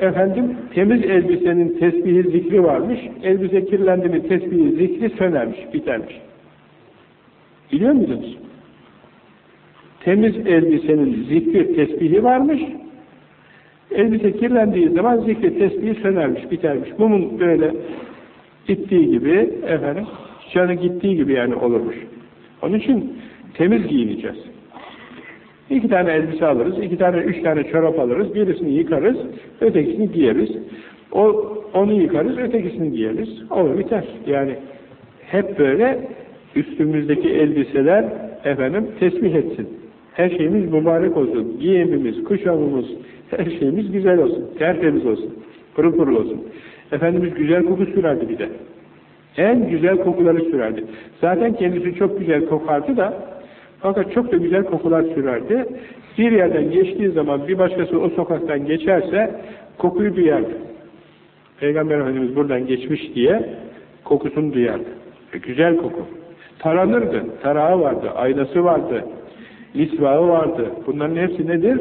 Efendim, temiz elbisenin tesbihi zikri varmış. Elbise kirlendi mi tesbihi zikri sönermiş, bitermiş. Biliyor musunuz? Temiz elbisenin zikri tesbihi varmış. Elbise kirlendiği zaman zikri tesbihi sönermiş, bitermiş. Mumun böyle gittiği gibi, efendim, canı gittiği gibi yani olurmuş. Onun için temiz giyineceğiz. İki tane elbise alırız, iki tane, üç tane çorap alırız, birisini yıkarız, ötekisini giyeriz. O, onu yıkarız, ötekisini giyeriz. Olur biter. Yani hep böyle üstümüzdeki elbiseler efendim tesbih etsin. Her şeyimiz mübarek olsun. Giyimimiz, kuşamımız, her şeyimiz güzel olsun. Tertemiz olsun. Pırıl pırıl olsun. Efendimiz güzel koku sürerdi bir de. En güzel kokuları sürerdi. Zaten kendisi çok güzel kokardı da fakat çok da güzel kokular sürerdi. Bir yerden geçtiği zaman bir başkası o sokaktan geçerse kokuyu duyardı. Peygamber Efendimiz buradan geçmiş diye kokusunu duyardı. E, güzel koku. Taranırdı. Tarağı vardı, aynası vardı, misvağı vardı. Bunların hepsi nedir?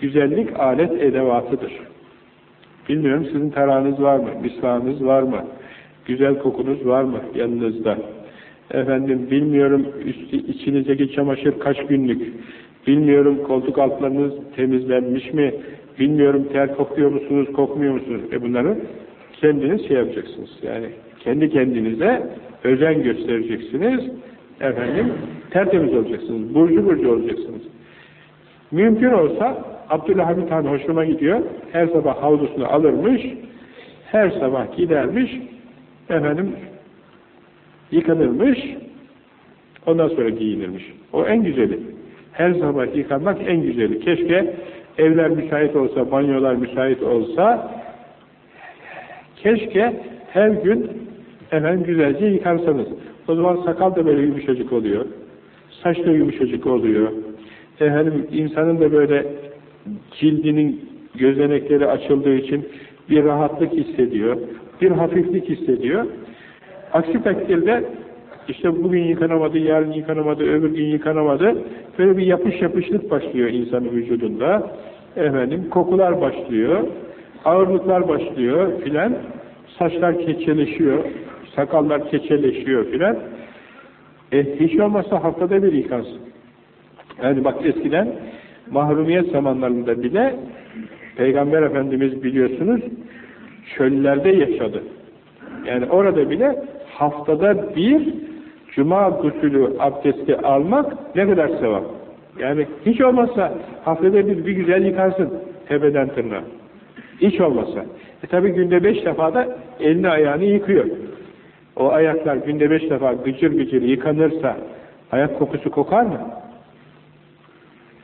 Güzellik alet edevatıdır. Bilmiyorum sizin tarağınız var mı? Misvağınız var mı? Güzel kokunuz var mı yanınızda? Efendim bilmiyorum üstü, içinizdeki çamaşır kaç günlük? Bilmiyorum koltuk altlarınız temizlenmiş mi? Bilmiyorum ter kokuyor musunuz, kokmuyor musunuz? E bunları kendiniz şey yapacaksınız. Yani kendi kendinize özen göstereceksiniz. Efendim tertemiz olacaksınız. Burcu burcu olacaksınız. Mümkün olsa Abdülhamit Han hoşuma gidiyor. Her sabah havlusunu alırmış. Her sabah gidermiş. Efendim yıkanırmış. Ondan sonra giyinirmiş. O en güzeli. Her sabah yıkanmak en güzeli. Keşke evler müsait olsa, banyolar müsait olsa keşke her gün efendim güzelce yıkansanız. O zaman sakal da böyle yumuşacık oluyor. Saç da yumuşacık oluyor. Efendim insanın da böyle cildinin gözenekleri açıldığı için bir rahatlık hissediyor. Bir hafiflik hissediyor. Aksi takdirde işte bugün yıkanamadı, yarın yıkanamadı, öbür gün yıkanamadı. Böyle bir yapış yapışlık başlıyor insanın vücudunda. Efendim kokular başlıyor. Ağırlıklar başlıyor filan. Saçlar keçeleşiyor. Sakallar keçeleşiyor filan. E, hiç olmazsa haftada bir yıkansın. Yani bak eskiden mahrumiyet zamanlarında bile Peygamber Efendimiz biliyorsunuz çöllerde yaşadı. Yani orada bile haftada bir cuma gusülü abdesti almak ne kadar sevap. Yani hiç olmazsa haftada bir bir güzel yıkarsın tepeden tırnağa. Hiç olmazsa. E tabi günde beş defa da elini ayağını yıkıyor. O ayaklar günde beş defa gıcır gıcır yıkanırsa ayak kokusu kokar mı?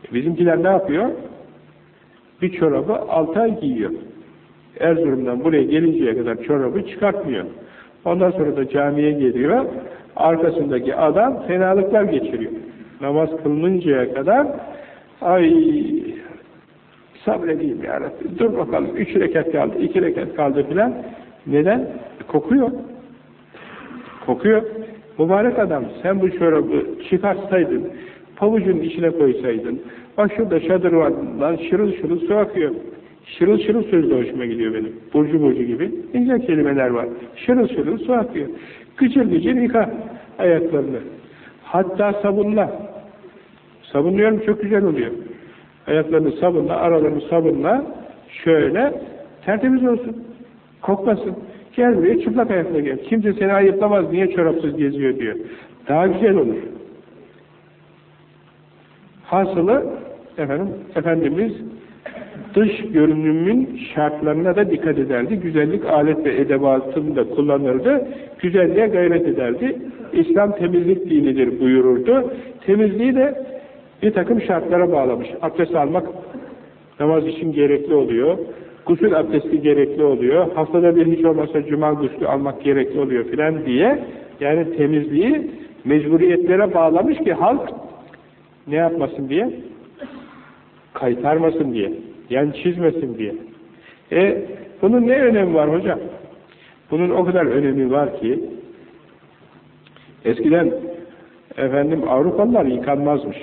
E bizimkiler ne yapıyor? Bir çorabı altı ay giyiyor. Erzurum'dan buraya gelinceye kadar çorabı çıkartmıyor. Ondan sonra da camiye geliyor. Arkasındaki adam fenalıklar geçiriyor. Namaz kılınıncaya kadar ay sabredeyim yarabbim. Dur bakalım. Üç rekat kaldı, iki rekat kaldı filan. Neden? Kokuyor. Kokuyor. Mübarek adam sen bu çorabı çıkartsaydın, pavucun içine koysaydın, bak şurada çadır var, lan şırıl şırıl su akıyor. Şırıl şırıl söz de hoşuma gidiyor benim. Burcu burcu gibi. Ne kelimeler var. Şırıl şırıl su akıyor. Gıcır gıcır yıka ayaklarını. Hatta sabunla. Sabunluyorum çok güzel oluyor. Ayaklarını sabunla, aralarını sabunla şöyle tertemiz olsun. Kokmasın. Gel buraya çıplak ayakla gel. Kimse seni ayıplamaz. Niye çorapsız geziyor diyor. Daha güzel olur. Hasılı efendim, Efendimiz dış görünümün şartlarına da dikkat ederdi. Güzellik alet ve edebatını da kullanırdı. Güzelliğe gayret ederdi. İslam temizlik dinidir buyururdu. Temizliği de bir takım şartlara bağlamış. Abdest almak namaz için gerekli oluyor. Gusül abdesti gerekli oluyor. Haftada bir hiç olmazsa cuma guslü almak gerekli oluyor filan diye yani temizliği mecburiyetlere bağlamış ki halk ne yapmasın diye? Kaytarmasın diye. Yani çizmesin diye. E bunun ne önemi var hocam? Bunun o kadar önemi var ki eskiden efendim Avrupalılar yıkanmazmış.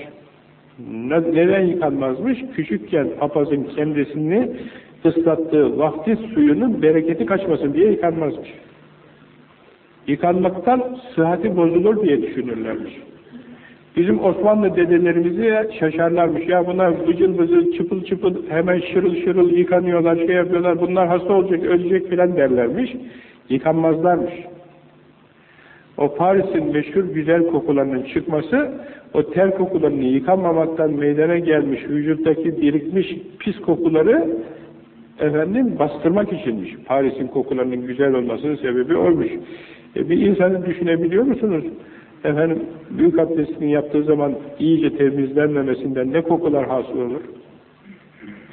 Neden yıkanmazmış? Küçükken papazın kendisini ıslattığı vaftiz suyunun bereketi kaçmasın diye yıkanmazmış. Yıkanmaktan sıhhati bozulur diye düşünürlermiş. Bizim Osmanlı dedelerimizi şaşarlarmış. Ya bunlar bıcıl bıcıl, çıpıl çıpıl, hemen şırıl şırıl yıkanıyorlar, şey yapıyorlar, bunlar hasta olacak, ölecek filan derlermiş. Yıkanmazlarmış. O Paris'in meşhur güzel kokularının çıkması, o ter kokularını yıkanmamaktan meydana gelmiş, vücuttaki birikmiş pis kokuları efendim bastırmak içinmiş. Paris'in kokularının güzel olmasının sebebi olmuş. E bir insanı düşünebiliyor musunuz? Efendim büyük abdestini yaptığı zaman iyice temizlenmemesinden ne kokular hasıl olur?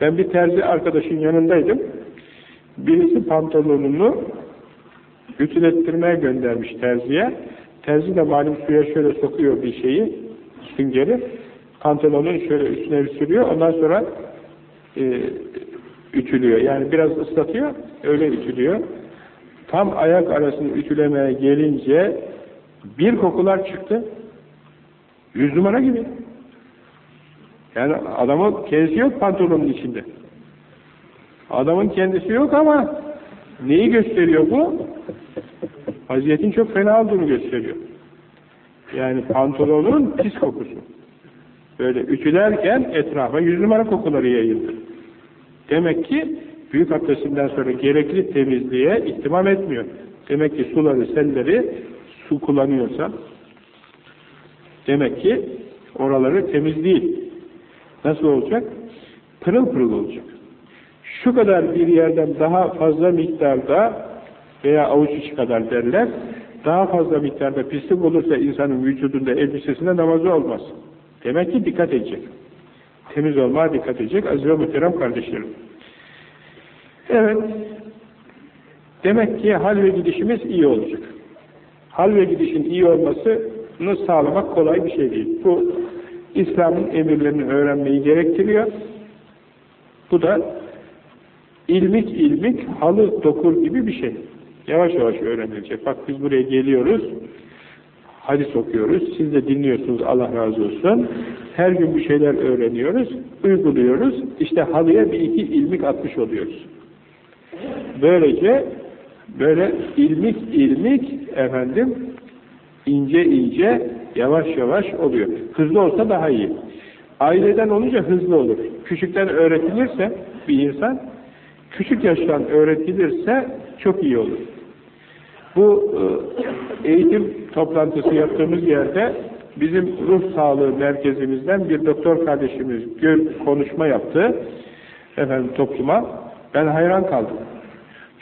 Ben bir terzi arkadaşın yanındaydım. Birisi pantolonunu ütülettirmeye göndermiş terziye. Terzi de malum suya şöyle sokuyor bir şeyi, süngeri. Pantolonun şöyle üstüne sürüyor. Ondan sonra e, ütülüyor. Yani biraz ıslatıyor, öyle ütülüyor. Tam ayak arasını ütülemeye gelince bir kokular çıktı. Yüz numara gibi. Yani adamın kendisi yok pantolonun içinde. Adamın kendisi yok ama neyi gösteriyor bu? Vaziyetin çok fena olduğunu gösteriyor. Yani pantolonun pis kokusu. Böyle ütülerken etrafa yüz numara kokuları yayıldı. Demek ki büyük abdestinden sonra gerekli temizliğe ihtimam etmiyor. Demek ki suları, selleri su kullanıyorsa demek ki oraları temiz değil. Nasıl olacak? Pırıl pırıl olacak. Şu kadar bir yerden daha fazla miktarda veya avuç içi kadar derler, daha fazla miktarda pislik olursa insanın vücudunda elbisesinde namazı olmaz. Demek ki dikkat edecek. Temiz olmaya dikkat edecek aziz ve muhterem kardeşlerim. Evet, demek ki hal ve gidişimiz iyi olacak. Hal ve gidişin iyi olmasını sağlamak kolay bir şey değil. Bu İslam'ın emirlerini öğrenmeyi gerektiriyor. Bu da ilmik ilmik halı dokur gibi bir şey. Yavaş yavaş öğrenilecek. Bak biz buraya geliyoruz, hadis okuyoruz, siz de dinliyorsunuz Allah razı olsun. Her gün bir şeyler öğreniyoruz, uyguluyoruz. İşte halıya bir iki ilmik atmış oluyoruz. Böylece böyle ilmik ilmik efendim ince ince yavaş yavaş oluyor. Hızlı olsa daha iyi. Aileden olunca hızlı olur. Küçükten öğretilirse bir insan küçük yaştan öğretilirse çok iyi olur. Bu e, eğitim toplantısı yaptığımız yerde bizim ruh sağlığı merkezimizden bir doktor kardeşimiz konuşma yaptı efendim topluma. Ben hayran kaldım.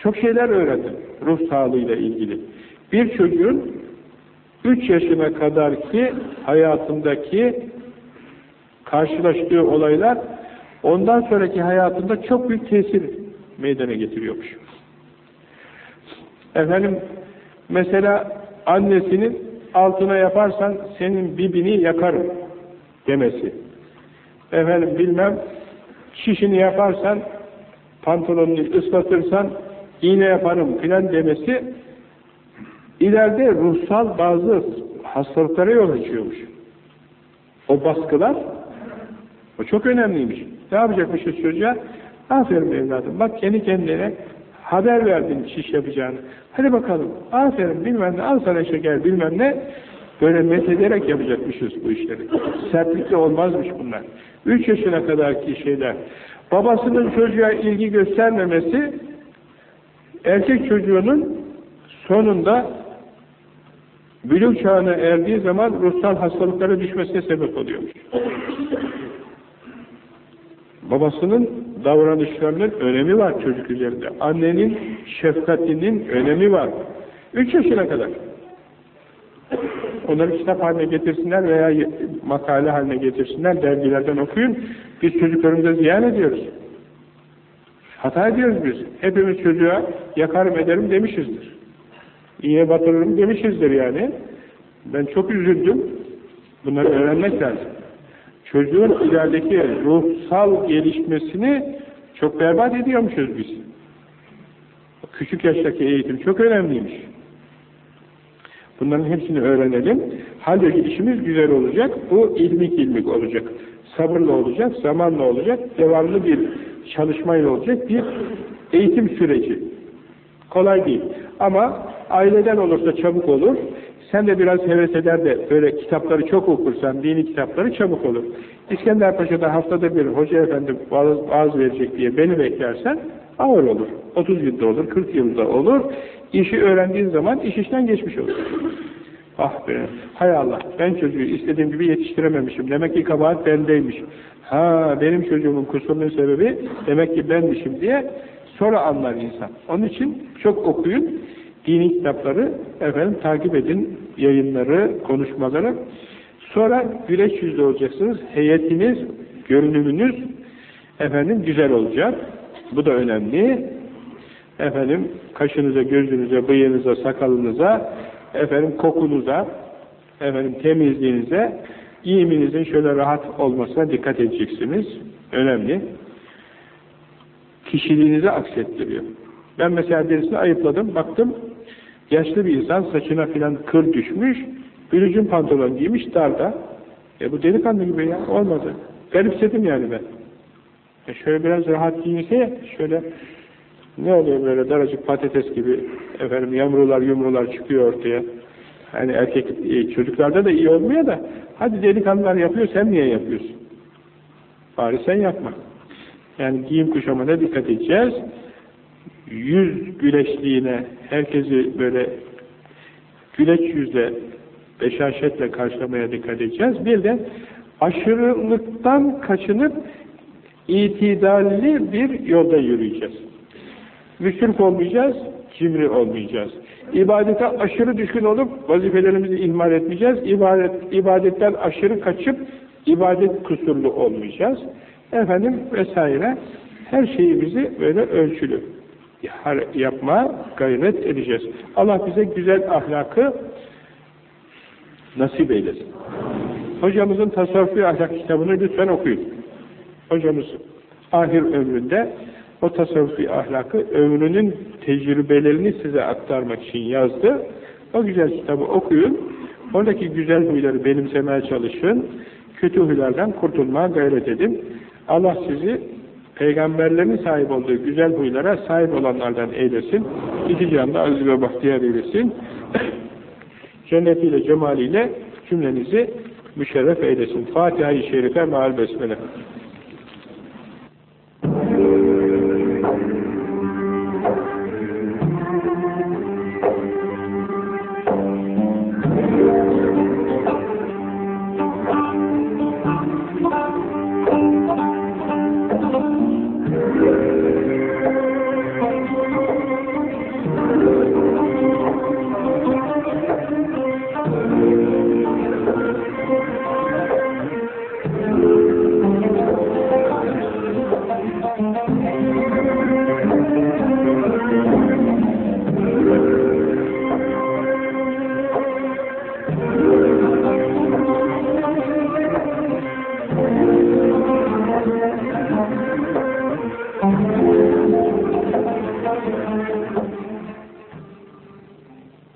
Çok şeyler öğrendim ruh sağlığıyla ilgili. Bir çocuğun 3 yaşına kadar ki hayatındaki karşılaştığı olaylar ondan sonraki hayatında çok büyük tesir meydana getiriyormuş. Efendim mesela annesinin altına yaparsan senin bibini yakarım demesi. Efendim bilmem şişini yaparsan pantolonunu ıslatırsan iğne yaparım filan demesi ileride ruhsal bazı hastalıklara yol açıyormuş. O baskılar o çok önemliymiş. Ne yapacakmışız çocuğa? Aferin evladım. Bak kendi kendine haber verdin şiş yapacağını. Hadi bakalım. Aferin bilmem ne. Al sana şeker bilmem ne. Böyle methederek yapacakmışız bu işleri. Sertlikle olmazmış bunlar. Üç yaşına kadarki şeyler. Babasının çocuğa ilgi göstermemesi erkek çocuğunun sonunda bülük çağına erdiği zaman ruhsal hastalıklara düşmesine sebep oluyormuş. Babasının davranışlarının önemi var çocuk üzerinde. Annenin şefkatinin önemi var. Üç yaşına kadar. Onları kitap haline getirsinler veya makale haline getirsinler, dergilerden okuyun. Biz çocuklarımıza ziyan ediyoruz. Hata ediyoruz biz. Hepimiz çocuğa yakarım ederim demişizdir. İyiye batırırım demişizdir yani. Ben çok üzüldüm. Bunları öğrenmek lazım. Çocuğun ilerideki ruhsal gelişmesini çok berbat ediyormuşuz biz. Küçük yaştaki eğitim çok önemliymiş. Bunların hepsini öğrenelim. Halbuki işimiz güzel olacak. Bu ilmik ilmik olacak. Sabırla olacak, zamanla olacak, devamlı bir çalışmayla olacak bir eğitim süreci. Kolay değil. Ama aileden olursa çabuk olur. Sen de biraz heves eder de böyle kitapları çok okursan, dini kitapları çabuk olur. İskender Paşa'da haftada bir hoca efendi vaaz verecek diye beni beklersen ağır olur. 30 yılda olur, 40 yılda olur. İşi öğrendiğin zaman iş işten geçmiş olur. Ah be, hay Allah, ben çocuğu istediğim gibi yetiştirememişim. Demek ki kabahat bendeymiş. Ha, benim çocuğumun kusurunun sebebi demek ki benmişim diye sonra anlar insan. Onun için çok okuyun, dini kitapları efendim takip edin, yayınları, konuşmaları. Sonra güleç yüzlü olacaksınız. Heyetiniz, görünümünüz efendim güzel olacak. Bu da önemli. Efendim kaşınıza, gözünüze, bıyığınıza, sakalınıza, efendim kokunuza, efendim temizliğinize, giyiminizin şöyle rahat olmasına dikkat edeceksiniz. Önemli. Kişiliğinizi aksettiriyor. Ben mesela birisini ayıpladım, baktım, yaşlı bir insan saçına filan kır düşmüş, bürücün pantolon giymiş darda. E bu delikanlı gibi ya, olmadı. Garipsedim yani ben. E şöyle biraz rahat giyinse şöyle ne oluyor böyle daracık patates gibi efendim yamrular yumrular çıkıyor ortaya. Hani erkek e, çocuklarda da iyi olmuyor da hadi delikanlılar yapıyor sen niye yapıyorsun? Bari sen yapma. Yani giyim kuşamına dikkat edeceğiz. Yüz güleçliğine herkesi böyle güleç yüzle beşaşetle karşılamaya dikkat edeceğiz. Bir de aşırılıktan kaçınıp itidalli bir yolda yürüyeceğiz. Müsrif olmayacağız, cimri olmayacağız. İbadete aşırı düşkün olup vazifelerimizi ihmal etmeyeceğiz. İbadet, ibadetten aşırı kaçıp ibadet kusurlu olmayacağız. Efendim vesaire. Her şeyimizi böyle ölçülü yapma gayret edeceğiz. Allah bize güzel ahlakı nasip eylesin. Hocamızın tasavvufi ahlak kitabını lütfen okuyun. Hocamız ahir ömründe o tasavvufi ahlakı ömrünün tecrübelerini size aktarmak için yazdı. O güzel kitabı okuyun. Oradaki güzel huyları benimsemeye çalışın. Kötü huylardan kurtulmaya gayret edin. Allah sizi peygamberlerin sahip olduğu güzel huylara sahip olanlardan eylesin. İki canda aziz ve bahtiyar eylesin. [CLEARS THROAT] Cennetiyle, cemaliyle cümlenizi müşerref eylesin. Fatiha-i Şerife, Meal Besmele.